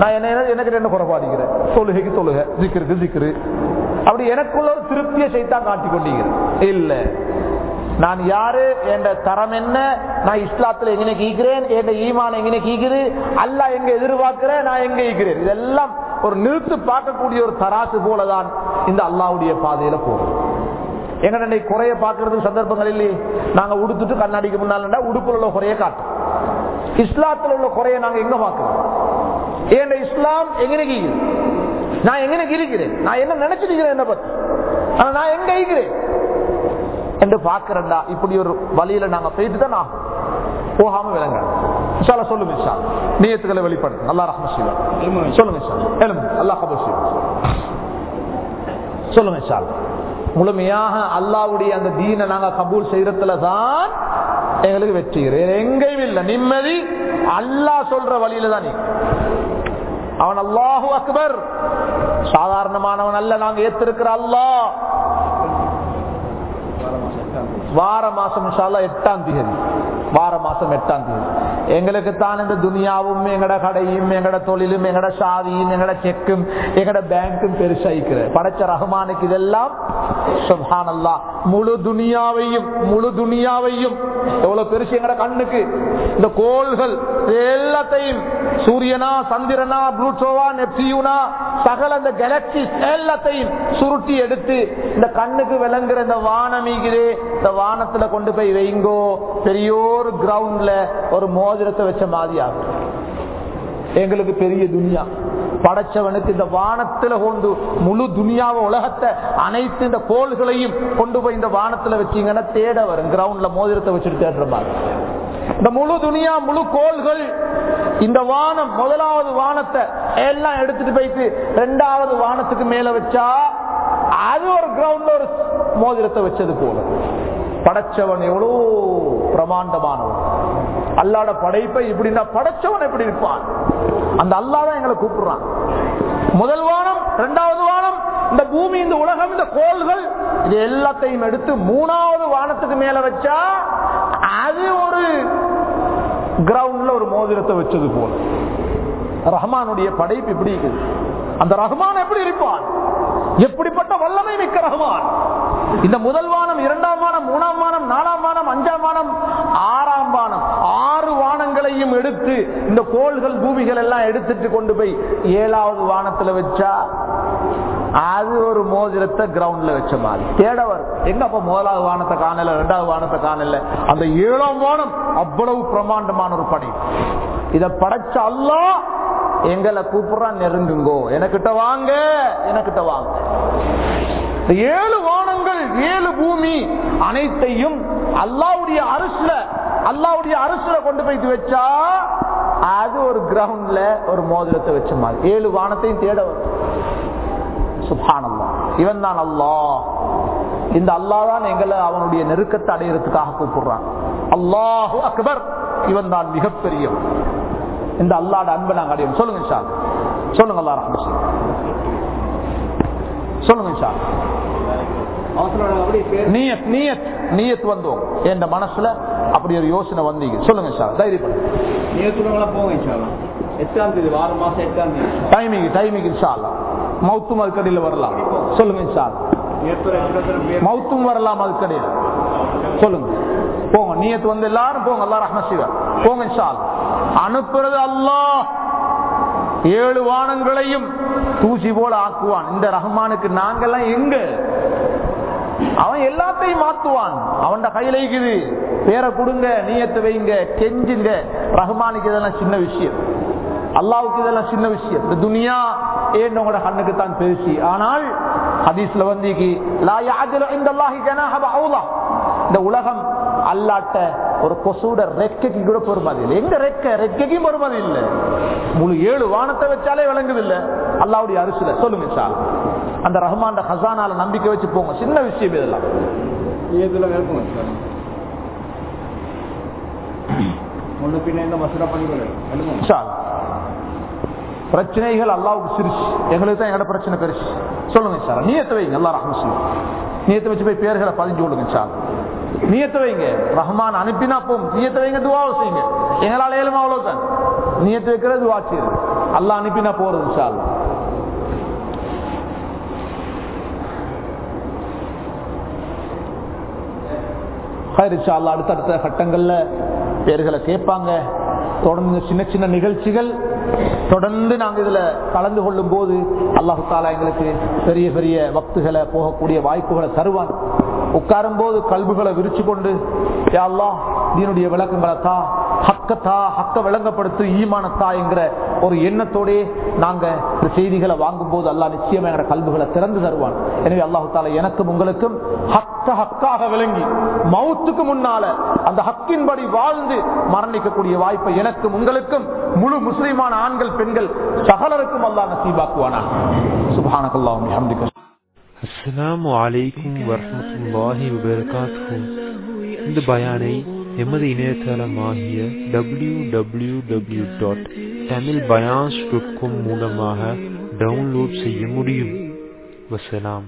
நான் என்ன எனக்கு என்ன குறைபாடுகிறேன் தொழுகைக்கு தொழுகை. ஜிக்கிருக்கு ஜிக்கிரு அப்படி எனக்குள்ள ஒரு திருப்தியை சைத்தான் காட்டி கொண்டீர்கள் இல்ல. நான் யாரு? என்ற தரம் என்ன? நான் இஸ்லாத்துல எங்கே கீக்கிறேன்? என் ஈமான் எங்கே கீக்குது? அல்ல எங்க எதிர்பார்க்கிறேன் நான் எங்க ஈக்கிறேன் இதெல்லாம் ஒரு நிறுத்து பார்க்கக்கூடிய ஒரு தராசு போலதான் இந்த அல்லாவுடைய பாதையில போகும் எங்க குறைய பார்க்கறதுக்கு சந்தர்ப்பங்கள் இல்லையே? நாங்க உடுத்துட்டு கண்ணாடிக்கு முன்னால உடுப்புல உள்ள குறைய காட்டும். இஸ்லாத்துல உள்ள குறைய நாங்க எங்க பார்க்கிறோம்? ஏன் இஸ்லாம் எங்க நான் எங்க இருக்கிறேன். நான் என்ன நினைச்சிருக்கிறேன் என்ன பத்தி? ஆனா நான் எங்க இருக்கிறேன்? என்று பாக்குறேன்டா இப்படி ஒரு வழியில நாங்க போயிட்டு தான் ஆகும் போகாம விளங்க. இன்ஷால்லா சொல்லுங்க இன்ஷா நீயத்துக்களை வெளிப்படுத்து நல்லா ரஹ்ம செய்வார். சொல்லுங்க இன்ஷா எழுங்க அல்லாஹ் கபர் செய்வார். சொல்லுங்க இன்ஷா முழுமையாக அல்லாவுடைய அந்த தீனை நாங்க கபூல் செய்யறதுல தான் எங்களுக்கு வெற்றி. எங்கேயும் இல்லை. நிம்மதி. அல்லாஹ் சொல்ற வழியில தான் நீ. அவன் அல்லாஹு அக்பர். சாதாரணமானவன் அல்ல நாங்க ஏத்திருக்கிற அல்லா வார மாசம் எட்டாம் தேதி. வார மாசம் எட்டாம் தேதி. எங்களுக்கு தான் இந்த துனியாவும் எங்கட கடையும் எங்கட தொழிலும் எங்கட சாதியும் எங்கட செக்கும் எங்கட பேங்க்கும் பெருசாயிக்கிற படைச்ச ரஹமானுக்கு இதெல்லாம் சுபானல்லா முழு துனியாவையும் முழு துனியாவையும். எவ்வளவு பெருசு எங்கட கண்ணுக்கு. இந்த கோள்கள் எல்லாத்தையும் சூரியனா சந்திரனா புளூட்டோவா நெப்சியூனா சகல இந்த கெலக்சி எல்லாத்தையும் சுருட்டி எடுத்து இந்த கண்ணுக்கு விளங்குற இந்த வானமீகுதே இந்த வானத்துல கொண்டு போய் வைங்கோ. பெரியோர் கிரவுண்ட்ல ஒரு மோதிரத்தை வச்ச மாதிரி ஆகும் எங்களுக்கு பெரிய துனியா. படைச்சவனுக்கு இந்த வானத்துல கொண்டு முழு துனியாவை உலகத்தை அனைத்து இந்த கோள்களையும் கொண்டு போய் இந்த வானத்துல வச்சீங்கன்னா தேட வரும். கிரவுண்ட்ல மோதிரத்தை வச்சுட்டு தேடுற மாதிரி. இந்த முழு துனியா முழு கோள்கள் இந்த வானம் முதலாவது வானத்தை எல்லாம் எடுத்துட்டு போயிட்டு ரெண்டாவது வானத்துக்கு மேல வச்சா அது ஒரு கிரவுண்ட்ல ஒரு மோதிரத்தை வச்சது போல. படைச்சவன் எவ்வளோ பிரமாண்டமானவன். அல்லாட படைப்பை இப்படின்னா படைச்சவன் எப்படி இருப்பான்? அந்த அல்லாதான் எங்களை கூப்பிடுறான். முதல் வானம் இரண்டாவது வானம் இந்த பூமி இந்த உலகம் இந்த கோள்கள் இது எல்லாத்தையும் எடுத்து மூணாவது வானத்துக்கு மேல வச்சா அது ஒரு கிரவுண்ட்ல ஒரு மோதிரத்தை வச்சது போல. ரஹ்மானுடைய படைப்பு இப்படி இருக்குது. அந்த ரஹ்மான் எப்படி இருப்பான்? எப்படிப்பட்ட வல்லமை மிக்க ரஹ்மான் இந்த முதல் வானம் இரண்டாம் வானம் மூணாம் வானம் நாலாம் வானம் அஞ்சாம் வானம் ஆறாம் வானம். ஆறு வானங்களையும் எடுத்து இந்த கோள்கள் பூமிகள் எல்லாம் எடுத்துட்டு கொண்டு போய் ஏழாவது வானத்துல வச்சா அது ஒரு மோதிரத்தை கிரவுண்ட்ல வச்ச மாதிரி. தேடவர் எங்க அப்ப முதலாவது வானத்தை காணல ரெண்டாவது வானத்தை காணல? அந்த ஏழாம் வானம் அவ்வளவு பிரமாண்டமான ஒரு படை. இத படைச்ச அல்லா எங்களை கூப்பிடுறான் நெருங்குங்கோ. எனக்கிட்ட வாங்க எனக்கிட்ட வாங்க. ஏழு வானங்கள் ஏழு பூமி அனைத்தையும் அல்லாவுடைய அரசுல அல்லாவுடைய அரசுல கொண்டு போயிட்டு வச்சா அது ஒரு கிரவுண்ட்ல ஒரு மோதிரத்தை வச்ச மாதிரி. ஏழு வானத்தையும் தேட வரும். சுபானல்லா இவன் தான் அல்லா இந்த அல்லா தான் எங்களை அவனுடைய நெருக்கத்தை அடையிறதுக்காக கூப்பிடுறான். அல்லாஹு அக்பர். இவன் தான் மிகப்பெரியவன். இந்த அல்லாட அன்பை நாங்கள் அடையும் சொல்லுங்க சார் சொல்லுங்க அல்லா ரஹ்மன் சொல்லுங்க சார் நீயத் நீயத் நீயத் வந்தோம். என் மனசுல அப்படி ஒரு யோசனை வந்தீங்க. சொல்லுங்க சார் தைரியப்படும் எட்டாம் தேதி வாரம் மாசம் எட்டாம் தேதி. டைமிங் டைமிங் இன்ஷால்லா மௌத்தும் அதுக்கடியில் வரலாம். சொல்லுங்க இன்ஷால்லா மௌத்தும் வரலாம் அதுக்கடியில். சொல்லுங்க. போங்க நீயத்து வந்து எல்லாரும் போங்க அல்லா ரஹ்மசிவா போங்க இன்ஷால் அனுப்புறது அல்லாஹ். ஏழு வானங்களையும் தூசி போல ஆக்குவான். இந்த ரஹ்மானுக்கு நாங்கெல்லாம் எங்க? அவன் எல்லாத்தையும் மாத்துவான். அவன் கையில இருக்குது பேரை கொடுங்க நீயத்து வைங்க கெஞ்சுங்க. ரஹ்மானுக்கு இதெல்லாம் சின்ன விஷயம். அல்லாவுக்கு இதெல்லாம் சின்ன விஷயம். இந்த துனியா ஏன்னு உங்களோட கண்ணுக்கு தான் பேசி. ஆனால் ஹதீஸ்ல வந்து இந்த உலகம் அல்லாட்ட ஒரு கொசூட ரெக்கைக்கு கூட பொறுமதி இல்லை. எங்க ரெக்க ரெக்கைக்கும் பொறுமதி இல்லை. முழு ஏழு வானத்தை வச்சாலே விளங்குது இல்ல அல்லாவுடைய அரிசில சொல்லுங்க சார். அந்த ரஹ்மான் ஹசானால நம்பிக்கை வச்சு போங்க. சின்ன விஷயம் இதெல்லாம். பிரச்சனைகள் அல்லாவுக்கு சிரிச்சு எங்களுக்கு தான் எங்கட பிரச்சனை பெருசு. சொல்லுங்க சார். நீயத்தை வைங்க. சொல்லு நீயத்தை வச்சு போய் பேர்களை பதிஞ்சு விடுங்க சார். நியத்து வைங்க. ரஹ்மான் அனுப்பினா போம் நியத்து வைங்க துவாவை செய்யுங்க. எங்களால் ஏழுமா அவ்வளவுதான். நியத்து வைக்கிறது துவா செய்யுது. அல்லா அனுப்பினா போறது இன்ஷா அல்லாஹ். அடுத்தடுத்த கட்டங்கள்ல பேர்களை கேட்பாங்க. தொடர்ந்து சின்ன சின்ன நிகழ்ச்சிகள். தொடர்ந்து நாங்கள் இதுல கலந்து கொள்ளும் போது அல்லாஹு தாலா எங்களுக்கு பெரிய பெரிய வக்துகளை போகக்கூடிய வாய்ப்புகளை தருவான். உட்காரும் போது கல்புகளை விரிச்சு கொண்டு யாழ்லாம் தீனுடைய விளக்கங்களை தா ஹக்கத்தா ஹக்க விளங்கப்படுத்து ஈமானத்தா என்கிற ஒரு எண்ணத்தோடே நாங்க இந்த செய்திகளை வாங்கும் போது அல்லாஹ் நிச்சயமா எங்க கல்புகளை திறந்து தருவான். எனவே அல்லாஹு தாலா எனக்கும் உங்களுக்கும் ஹக்க ஹக்காக விளங்கி மௌத்துக்கு முன்னால அந்த ஹக்கின்படி வாழ்ந்து மரணிக்கக்கூடிய வாய்ப்பை எனக்கும் உங்களுக்கும் முழு முஸ்லிமான ஆண்கள் பெண்கள் சகலருக்கும் அல்லாஹ் நசீபாக்குவானா சுபானக்கல்லாஹும் அஸ்ஸலாமு அலைக்கும் வரஹ்மத்துல்லாஹி வபரகாத்துஹு இந்த பயானை எமது இணையதளமாகிய W W W dot Tamil bayans dot com மூலமாக டவுன்லோட் செய்ய முடியும் வசலாம்